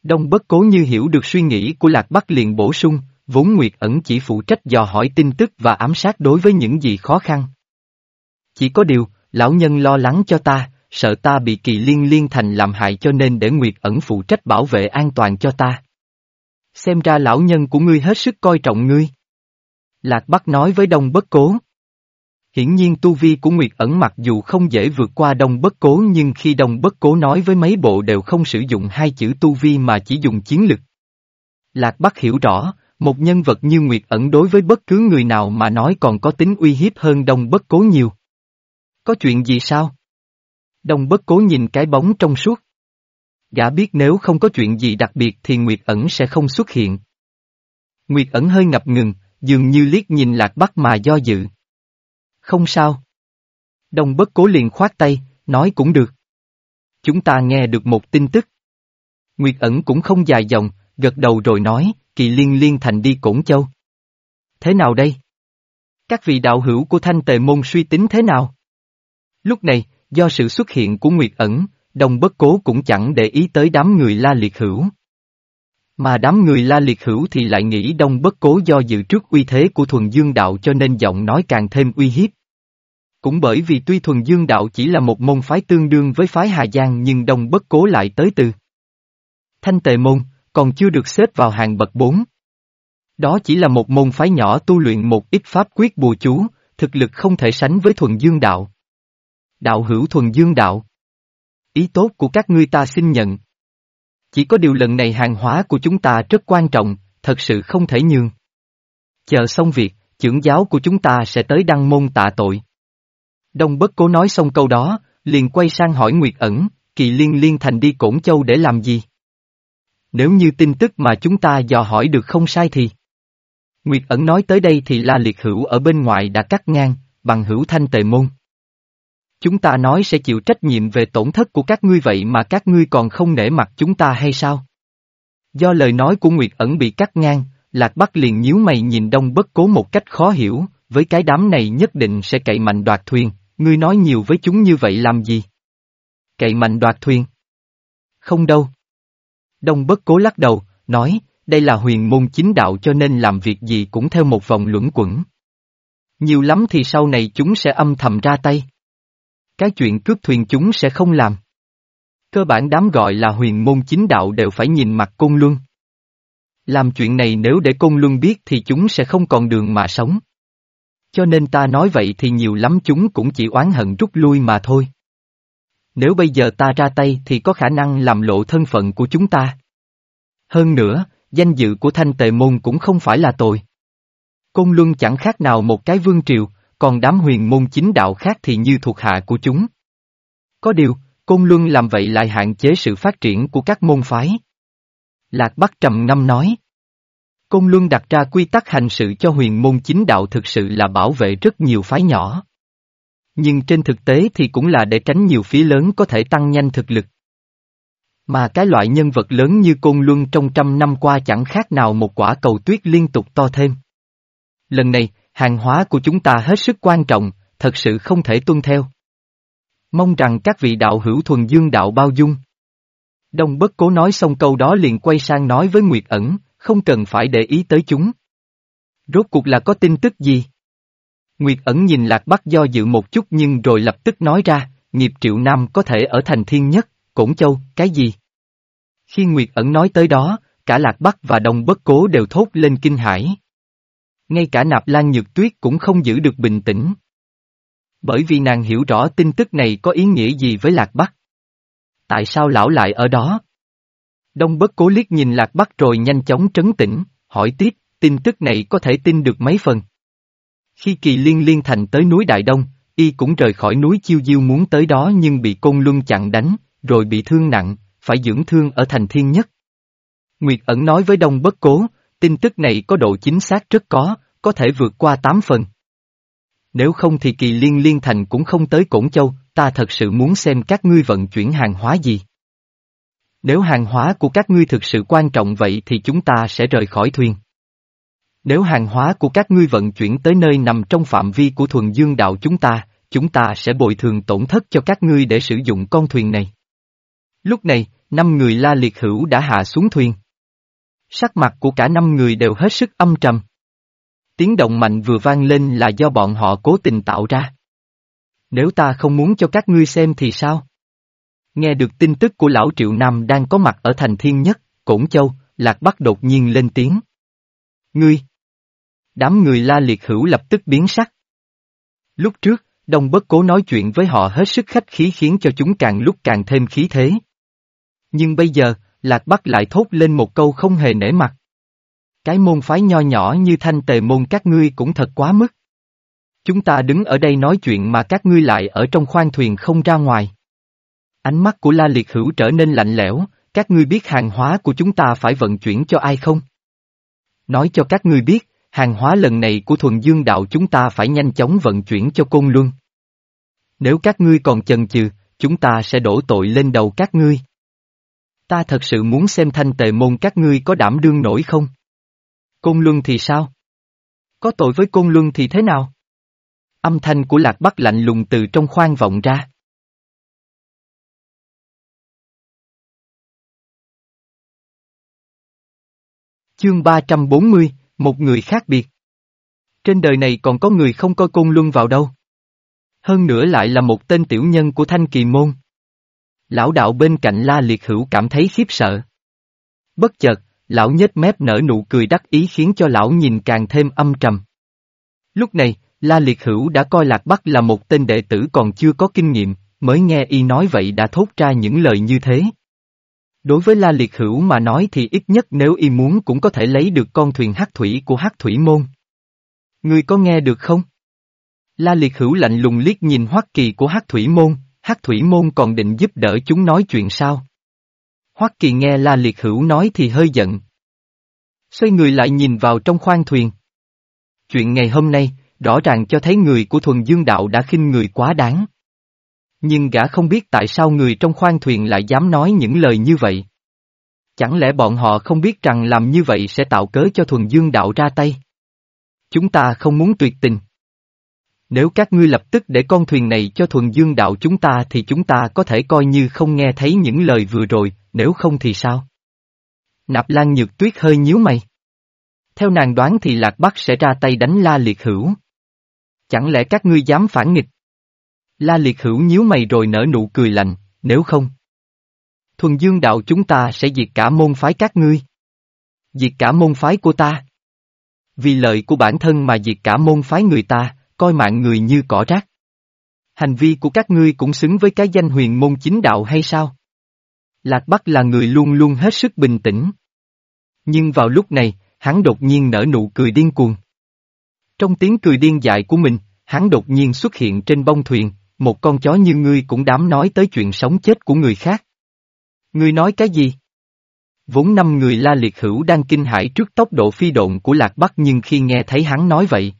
Đông bất cố như hiểu được suy nghĩ của Lạc Bắc liền bổ sung, vốn Nguyệt ẩn chỉ phụ trách dò hỏi tin tức và ám sát đối với những gì khó khăn. Chỉ có điều, lão nhân lo lắng cho ta, sợ ta bị kỳ liên liên thành làm hại cho nên để Nguyệt ẩn phụ trách bảo vệ an toàn cho ta. Xem ra lão nhân của ngươi hết sức coi trọng ngươi. Lạc Bắc nói với Đông Bất Cố. Hiển nhiên tu vi của Nguyệt ẩn mặc dù không dễ vượt qua Đông Bất Cố nhưng khi Đông Bất Cố nói với mấy bộ đều không sử dụng hai chữ tu vi mà chỉ dùng chiến lực. Lạc Bắc hiểu rõ, một nhân vật như Nguyệt ẩn đối với bất cứ người nào mà nói còn có tính uy hiếp hơn Đông Bất Cố nhiều. Có chuyện gì sao? Đông Bất Cố nhìn cái bóng trong suốt. Gã biết nếu không có chuyện gì đặc biệt thì Nguyệt ẩn sẽ không xuất hiện. Nguyệt ẩn hơi ngập ngừng, dường như liếc nhìn Lạc Bắc mà do dự. Không sao. Đông Bất Cố liền khoát tay, nói cũng được. Chúng ta nghe được một tin tức. Nguyệt ẩn cũng không dài dòng, gật đầu rồi nói, kỳ liên liên thành đi Cổn Châu. Thế nào đây? Các vị đạo hữu của thanh tề môn suy tính thế nào? Lúc này, do sự xuất hiện của Nguyệt ẩn, đồng bất cố cũng chẳng để ý tới đám người la liệt hữu. Mà đám người la liệt hữu thì lại nghĩ đông bất cố do dự trước uy thế của thuần dương đạo cho nên giọng nói càng thêm uy hiếp. Cũng bởi vì tuy thuần dương đạo chỉ là một môn phái tương đương với phái Hà Giang nhưng đông bất cố lại tới từ. Thanh tề môn, còn chưa được xếp vào hàng bậc bốn. Đó chỉ là một môn phái nhỏ tu luyện một ít pháp quyết bùa chú, thực lực không thể sánh với thuần dương đạo. Đạo hữu thuần dương đạo. Ý tốt của các ngươi ta xin nhận. Chỉ có điều lần này hàng hóa của chúng ta rất quan trọng, thật sự không thể nhường. Chờ xong việc, trưởng giáo của chúng ta sẽ tới đăng môn tạ tội. Đông bất cố nói xong câu đó, liền quay sang hỏi Nguyệt ẩn, kỳ liên liên thành đi cổn châu để làm gì? Nếu như tin tức mà chúng ta dò hỏi được không sai thì... Nguyệt ẩn nói tới đây thì La Liệt Hữu ở bên ngoài đã cắt ngang, bằng hữu thanh tề môn. Chúng ta nói sẽ chịu trách nhiệm về tổn thất của các ngươi vậy mà các ngươi còn không nể mặt chúng ta hay sao? Do lời nói của Nguyệt ẩn bị cắt ngang, Lạc Bắc liền nhíu mày nhìn Đông bất cố một cách khó hiểu, với cái đám này nhất định sẽ cậy mạnh đoạt thuyền, ngươi nói nhiều với chúng như vậy làm gì? Cậy mạnh đoạt thuyền? Không đâu. Đông bất cố lắc đầu, nói, đây là huyền môn chính đạo cho nên làm việc gì cũng theo một vòng luẩn quẩn. Nhiều lắm thì sau này chúng sẽ âm thầm ra tay. Cái chuyện cướp thuyền chúng sẽ không làm. Cơ bản đám gọi là huyền môn chính đạo đều phải nhìn mặt Côn Luân. Làm chuyện này nếu để Côn Luân biết thì chúng sẽ không còn đường mà sống. Cho nên ta nói vậy thì nhiều lắm chúng cũng chỉ oán hận rút lui mà thôi. Nếu bây giờ ta ra tay thì có khả năng làm lộ thân phận của chúng ta. Hơn nữa, danh dự của thanh tề môn cũng không phải là tội. Côn Luân chẳng khác nào một cái vương triều, còn đám huyền môn chính đạo khác thì như thuộc hạ của chúng. Có điều, Côn Luân làm vậy lại hạn chế sự phát triển của các môn phái. Lạc Bắc trầm ngâm nói. Côn Luân đặt ra quy tắc hành sự cho huyền môn chính đạo thực sự là bảo vệ rất nhiều phái nhỏ. Nhưng trên thực tế thì cũng là để tránh nhiều phí lớn có thể tăng nhanh thực lực. Mà cái loại nhân vật lớn như Côn Luân trong trăm năm qua chẳng khác nào một quả cầu tuyết liên tục to thêm. Lần này, hàng hóa của chúng ta hết sức quan trọng, thật sự không thể tuân theo. Mong rằng các vị đạo hữu thuần dương đạo bao dung. Đông bất cố nói xong câu đó liền quay sang nói với Nguyệt ẩn, không cần phải để ý tới chúng. Rốt cuộc là có tin tức gì? Nguyệt ẩn nhìn Lạc Bắc do dự một chút nhưng rồi lập tức nói ra, nghiệp triệu nam có thể ở thành thiên nhất, Cổn Châu, cái gì? Khi Nguyệt ẩn nói tới đó, cả Lạc Bắc và Đông Bất Cố đều thốt lên kinh hãi. Ngay cả Nạp Lan Nhược Tuyết cũng không giữ được bình tĩnh. Bởi vì nàng hiểu rõ tin tức này có ý nghĩa gì với Lạc Bắc. Tại sao lão lại ở đó? Đông Bất Cố liếc nhìn Lạc Bắc rồi nhanh chóng trấn tĩnh, hỏi tiếp, tin tức này có thể tin được mấy phần. Khi kỳ liên liên thành tới núi Đại Đông, y cũng rời khỏi núi Chiêu Diêu muốn tới đó nhưng bị Côn Luân chặn đánh, rồi bị thương nặng, phải dưỡng thương ở thành thiên nhất. Nguyệt ẩn nói với Đông Bất Cố, tin tức này có độ chính xác rất có, có thể vượt qua tám phần. Nếu không thì kỳ liên liên thành cũng không tới Cổn Châu, ta thật sự muốn xem các ngươi vận chuyển hàng hóa gì. Nếu hàng hóa của các ngươi thực sự quan trọng vậy thì chúng ta sẽ rời khỏi thuyền. Nếu hàng hóa của các ngươi vận chuyển tới nơi nằm trong phạm vi của thuần dương đạo chúng ta, chúng ta sẽ bồi thường tổn thất cho các ngươi để sử dụng con thuyền này. Lúc này, năm người la liệt hữu đã hạ xuống thuyền. Sắc mặt của cả năm người đều hết sức âm trầm. Tiếng động mạnh vừa vang lên là do bọn họ cố tình tạo ra. Nếu ta không muốn cho các ngươi xem thì sao? Nghe được tin tức của lão Triệu Nam đang có mặt ở thành thiên nhất, Cổn Châu, Lạc Bắc đột nhiên lên tiếng. Ngươi! Đám người la liệt hữu lập tức biến sắc. Lúc trước, Đông bất cố nói chuyện với họ hết sức khách khí khiến cho chúng càng lúc càng thêm khí thế. Nhưng bây giờ, Lạc Bắc lại thốt lên một câu không hề nể mặt. Cái môn phái nho nhỏ như thanh tề môn các ngươi cũng thật quá mức. Chúng ta đứng ở đây nói chuyện mà các ngươi lại ở trong khoang thuyền không ra ngoài. Ánh mắt của La Liệt Hữu trở nên lạnh lẽo, các ngươi biết hàng hóa của chúng ta phải vận chuyển cho ai không? Nói cho các ngươi biết, hàng hóa lần này của thuần dương đạo chúng ta phải nhanh chóng vận chuyển cho Côn Luân. Nếu các ngươi còn chần chừ, chúng ta sẽ đổ tội lên đầu các ngươi. Ta thật sự muốn xem thanh tề môn các ngươi có đảm đương nổi không? Côn Luân thì sao? Có tội với Côn Luân thì thế nào? Âm thanh của Lạc Bắc lạnh lùng từ trong khoang vọng ra. Chương 340, một người khác biệt. Trên đời này còn có người không coi Côn Luân vào đâu. Hơn nữa lại là một tên tiểu nhân của Thanh Kỳ Môn. Lão đạo bên cạnh La Liệt Hữu cảm thấy khiếp sợ. Bất chợt, lão nhếch mép nở nụ cười đắc ý khiến cho lão nhìn càng thêm âm trầm. Lúc này, La Liệt Hữu đã coi Lạc Bắc là một tên đệ tử còn chưa có kinh nghiệm, mới nghe y nói vậy đã thốt ra những lời như thế. Đối với La Liệt Hữu mà nói thì ít nhất nếu y muốn cũng có thể lấy được con thuyền hắc thủy của hắc thủy môn. Ngươi có nghe được không? La Liệt Hữu lạnh lùng liếc nhìn Hoắc Kỳ của hắc thủy môn, hắc thủy môn còn định giúp đỡ chúng nói chuyện sao? Hoắc Kỳ nghe La Liệt Hữu nói thì hơi giận. Xoay người lại nhìn vào trong khoang thuyền. Chuyện ngày hôm nay, rõ ràng cho thấy người của thuần dương đạo đã khinh người quá đáng. Nhưng gã không biết tại sao người trong khoang thuyền lại dám nói những lời như vậy. Chẳng lẽ bọn họ không biết rằng làm như vậy sẽ tạo cớ cho thuần dương đạo ra tay? Chúng ta không muốn tuyệt tình. Nếu các ngươi lập tức để con thuyền này cho thuần dương đạo chúng ta thì chúng ta có thể coi như không nghe thấy những lời vừa rồi, nếu không thì sao? Nạp Lan Nhược Tuyết hơi nhíu mày. Theo nàng đoán thì Lạc Bắc sẽ ra tay đánh La Liệt Hữu. Chẳng lẽ các ngươi dám phản nghịch? La Liệt Hữu nhíu mày rồi nở nụ cười lạnh, nếu không. Thuần Dương đạo chúng ta sẽ diệt cả môn phái các ngươi. Diệt cả môn phái của ta. Vì lợi của bản thân mà diệt cả môn phái người ta, coi mạng người như cỏ rác. Hành vi của các ngươi cũng xứng với cái danh huyền môn chính đạo hay sao? Lạc Bắc là người luôn luôn hết sức bình tĩnh. Nhưng vào lúc này, hắn đột nhiên nở nụ cười điên cuồng. Trong tiếng cười điên dại của mình, hắn đột nhiên xuất hiện trên bông thuyền, một con chó như ngươi cũng dám nói tới chuyện sống chết của người khác. Ngươi nói cái gì? Vốn năm người la liệt hữu đang kinh hãi trước tốc độ phi độn của Lạc Bắc nhưng khi nghe thấy hắn nói vậy.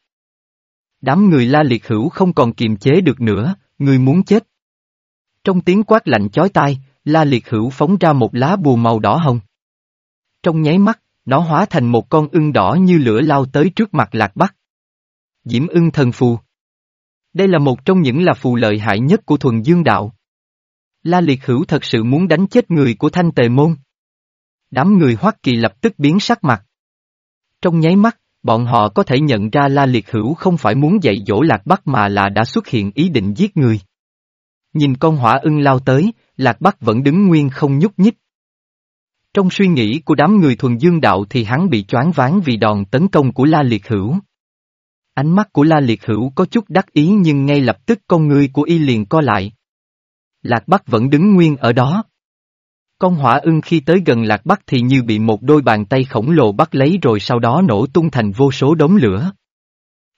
Đám người la liệt hữu không còn kiềm chế được nữa, ngươi muốn chết. Trong tiếng quát lạnh chói tai, la liệt hữu phóng ra một lá bùa màu đỏ hồng. Trong nháy mắt, nó hóa thành một con ưng đỏ như lửa lao tới trước mặt Lạc Bắc. Diễm ưng thần phù. Đây là một trong những là phù lợi hại nhất của thuần dương đạo. La Liệt Hữu thật sự muốn đánh chết người của thanh tề môn. Đám người Hoắc Kỳ lập tức biến sắc mặt. Trong nháy mắt, bọn họ có thể nhận ra La Liệt Hữu không phải muốn dạy dỗ Lạc Bắc mà là đã xuất hiện ý định giết người. Nhìn con hỏa ưng lao tới, Lạc Bắc vẫn đứng nguyên không nhúc nhích. Trong suy nghĩ của đám người thuần dương đạo thì hắn bị choáng váng vì đòn tấn công của La Liệt Hữu. Ánh mắt của La Liệt Hữu có chút đắc ý nhưng ngay lập tức con người của y liền co lại. Lạc Bắc vẫn đứng nguyên ở đó. Con hỏa ưng khi tới gần Lạc Bắc thì như bị một đôi bàn tay khổng lồ bắt lấy rồi sau đó nổ tung thành vô số đống lửa.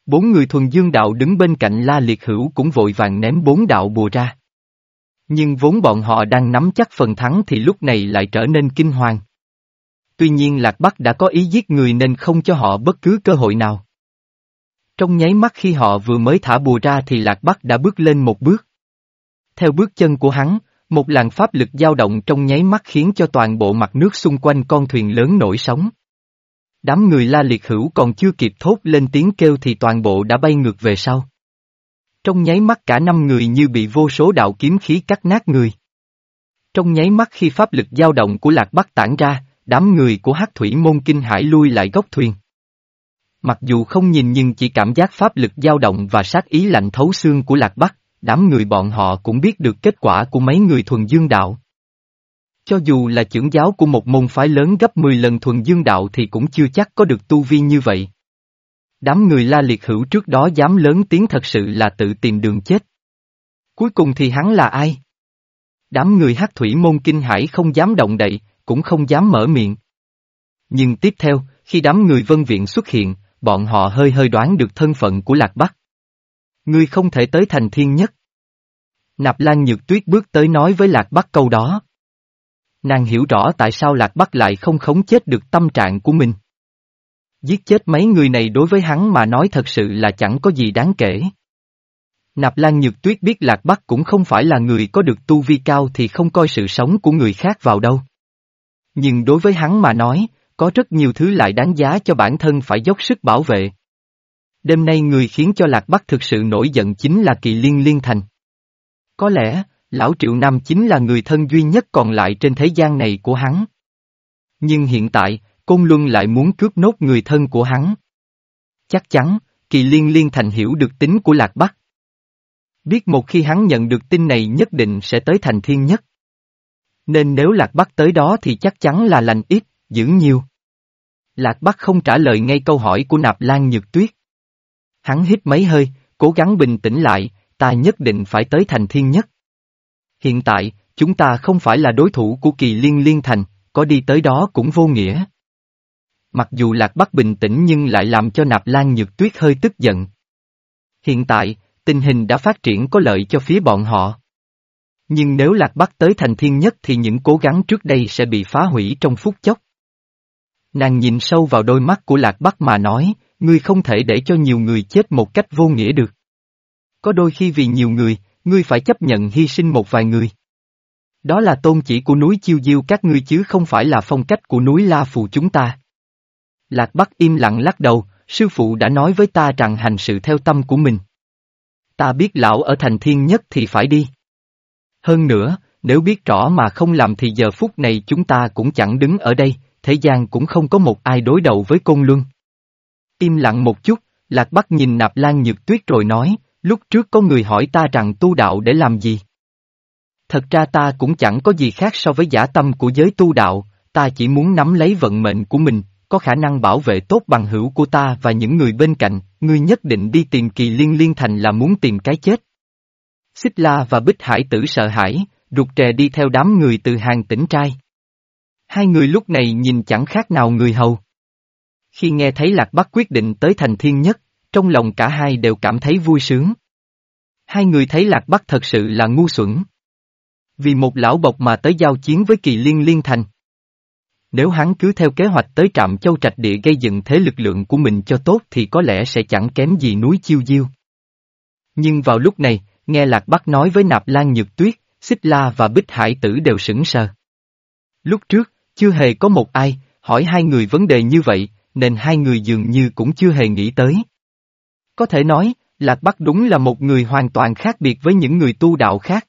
Bốn người thuần dương đạo đứng bên cạnh La Liệt Hữu cũng vội vàng ném bốn đạo bùa ra. Nhưng vốn bọn họ đang nắm chắc phần thắng thì lúc này lại trở nên kinh hoàng. Tuy nhiên Lạc Bắc đã có ý giết người nên không cho họ bất cứ cơ hội nào. Trong nháy mắt khi họ vừa mới thả bùa ra thì Lạc Bắc đã bước lên một bước. Theo bước chân của hắn, một làn pháp lực dao động trong nháy mắt khiến cho toàn bộ mặt nước xung quanh con thuyền lớn nổi sóng. Đám người la liệt hữu còn chưa kịp thốt lên tiếng kêu thì toàn bộ đã bay ngược về sau. Trong nháy mắt cả năm người như bị vô số đạo kiếm khí cắt nát người. Trong nháy mắt khi pháp lực dao động của Lạc Bắc tản ra, đám người của Hắc Thủy Môn Kinh Hải lui lại góc thuyền. Mặc dù không nhìn nhưng chỉ cảm giác pháp lực dao động và sát ý lạnh thấu xương của Lạc Bắc, đám người bọn họ cũng biết được kết quả của mấy người thuần dương đạo. Cho dù là trưởng giáo của một môn phái lớn gấp 10 lần thuần dương đạo thì cũng chưa chắc có được tu vi như vậy. Đám người la liệt hữu trước đó dám lớn tiếng thật sự là tự tìm đường chết. Cuối cùng thì hắn là ai? Đám người hát thủy môn kinh hải không dám động đậy, cũng không dám mở miệng. Nhưng tiếp theo, khi đám người vân viện xuất hiện, bọn họ hơi hơi đoán được thân phận của Lạc Bắc. Ngươi không thể tới thành thiên nhất. Nạp Lan Nhược Tuyết bước tới nói với Lạc Bắc câu đó. Nàng hiểu rõ tại sao Lạc Bắc lại không khống chết được tâm trạng của mình. Giết chết mấy người này đối với hắn mà nói thật sự là chẳng có gì đáng kể. Nạp Lan Nhược Tuyết biết Lạc Bắc cũng không phải là người có được tu vi cao thì không coi sự sống của người khác vào đâu. Nhưng đối với hắn mà nói, có rất nhiều thứ lại đáng giá cho bản thân phải dốc sức bảo vệ. Đêm nay người khiến cho Lạc Bắc thực sự nổi giận chính là Kỳ Liên Liên Thành. Có lẽ, Lão Triệu Nam chính là người thân duy nhất còn lại trên thế gian này của hắn. Nhưng hiện tại, Côn Luân lại muốn cướp nốt người thân của hắn. Chắc chắn, Kỳ Liên Liên Thành hiểu được tính của Lạc Bắc. Biết một khi hắn nhận được tin này nhất định sẽ tới thành thiên nhất. Nên nếu Lạc Bắc tới đó thì chắc chắn là lành ít, giữ nhiều. Lạc Bắc không trả lời ngay câu hỏi của Nạp Lan Nhược Tuyết. Hắn hít mấy hơi, cố gắng bình tĩnh lại, ta nhất định phải tới thành thiên nhất. Hiện tại, chúng ta không phải là đối thủ của kỳ liên liên thành, có đi tới đó cũng vô nghĩa. Mặc dù Lạc Bắc bình tĩnh nhưng lại làm cho Nạp Lan Nhược Tuyết hơi tức giận. Hiện tại, tình hình đã phát triển có lợi cho phía bọn họ. Nhưng nếu Lạc Bắc tới thành thiên nhất thì những cố gắng trước đây sẽ bị phá hủy trong phút chốc. Nàng nhìn sâu vào đôi mắt của Lạc Bắc mà nói, ngươi không thể để cho nhiều người chết một cách vô nghĩa được. Có đôi khi vì nhiều người, ngươi phải chấp nhận hy sinh một vài người. Đó là tôn chỉ của núi chiêu diêu các ngươi chứ không phải là phong cách của núi La Phù chúng ta. Lạc Bắc im lặng lắc đầu, sư phụ đã nói với ta rằng hành sự theo tâm của mình. Ta biết lão ở thành thiên nhất thì phải đi. Hơn nữa, nếu biết rõ mà không làm thì giờ phút này chúng ta cũng chẳng đứng ở đây, thế gian cũng không có một ai đối đầu với Côn Luân. Im lặng một chút, Lạc Bắc nhìn Nạp Lan Nhược Tuyết rồi nói, lúc trước có người hỏi ta rằng tu đạo để làm gì. Thật ra ta cũng chẳng có gì khác so với giả tâm của giới tu đạo, ta chỉ muốn nắm lấy vận mệnh của mình, có khả năng bảo vệ tốt bằng hữu của ta và những người bên cạnh, ngươi nhất định đi tìm kỳ liên liên thành là muốn tìm cái chết. Xích La và Bích Hải tử sợ hãi, rụt trè đi theo đám người từ hàng tỉnh trai. Hai người lúc này nhìn chẳng khác nào người hầu. Khi nghe thấy Lạc Bắc quyết định tới thành thiên nhất, trong lòng cả hai đều cảm thấy vui sướng. Hai người thấy Lạc Bắc thật sự là ngu xuẩn. Vì một lão bộc mà tới giao chiến với kỳ liên liên thành. Nếu hắn cứ theo kế hoạch tới trạm châu trạch địa gây dựng thế lực lượng của mình cho tốt thì có lẽ sẽ chẳng kém gì núi chiêu diêu. Nhưng vào lúc này, nghe Lạc Bắc nói với Nạp Lan Nhược Tuyết, Xích La và Bích Hải Tử đều sững sờ. Lúc trước, chưa hề có một ai, hỏi hai người vấn đề như vậy, nên hai người dường như cũng chưa hề nghĩ tới. Có thể nói, Lạc Bắc đúng là một người hoàn toàn khác biệt với những người tu đạo khác.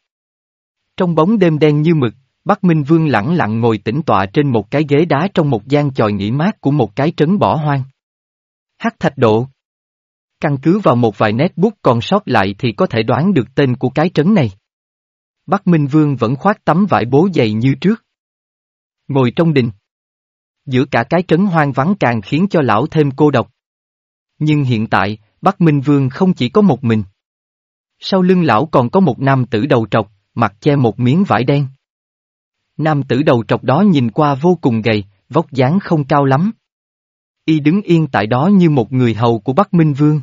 Trong bóng đêm đen như mực, Bắc Minh Vương lặng lặng ngồi tĩnh tọa trên một cái ghế đá trong một gian chòi nghỉ mát của một cái trấn bỏ hoang. Hắc thạch độ. Căn cứ vào một vài nét bút còn sót lại thì có thể đoán được tên của cái trấn này. Bắc Minh Vương vẫn khoác tấm vải bố dày như trước. Ngồi trong đình. Giữa cả cái trấn hoang vắng càng khiến cho lão thêm cô độc. Nhưng hiện tại, Bắc Minh Vương không chỉ có một mình. Sau lưng lão còn có một nam tử đầu trọc, mặt che một miếng vải đen. Nam tử đầu trọc đó nhìn qua vô cùng gầy, vóc dáng không cao lắm. Y đứng yên tại đó như một người hầu của Bắc Minh Vương.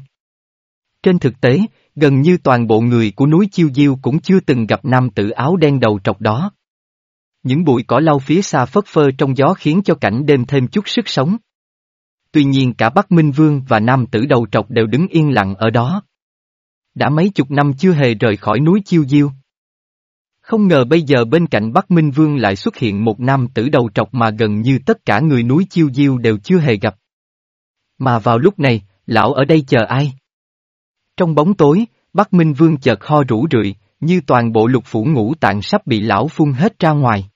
Trên thực tế, gần như toàn bộ người của núi Chiêu Diêu cũng chưa từng gặp nam tử áo đen đầu trọc đó. Những bụi cỏ lau phía xa phất phơ trong gió khiến cho cảnh đêm thêm chút sức sống. Tuy nhiên cả Bắc Minh Vương và nam tử đầu trọc đều đứng yên lặng ở đó. Đã mấy chục năm chưa hề rời khỏi núi Chiêu Diêu. Không ngờ bây giờ bên cạnh Bắc Minh Vương lại xuất hiện một nam tử đầu trọc mà gần như tất cả người núi Chiêu Diêu đều chưa hề gặp. Mà vào lúc này, lão ở đây chờ ai? Trong bóng tối, Bắc Minh Vương chợt ho rủ rượi, như toàn bộ lục phủ ngũ tạng sắp bị lão phun hết ra ngoài.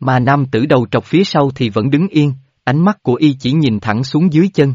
Mà nam tử đầu trọc phía sau thì vẫn đứng yên, ánh mắt của y chỉ nhìn thẳng xuống dưới chân.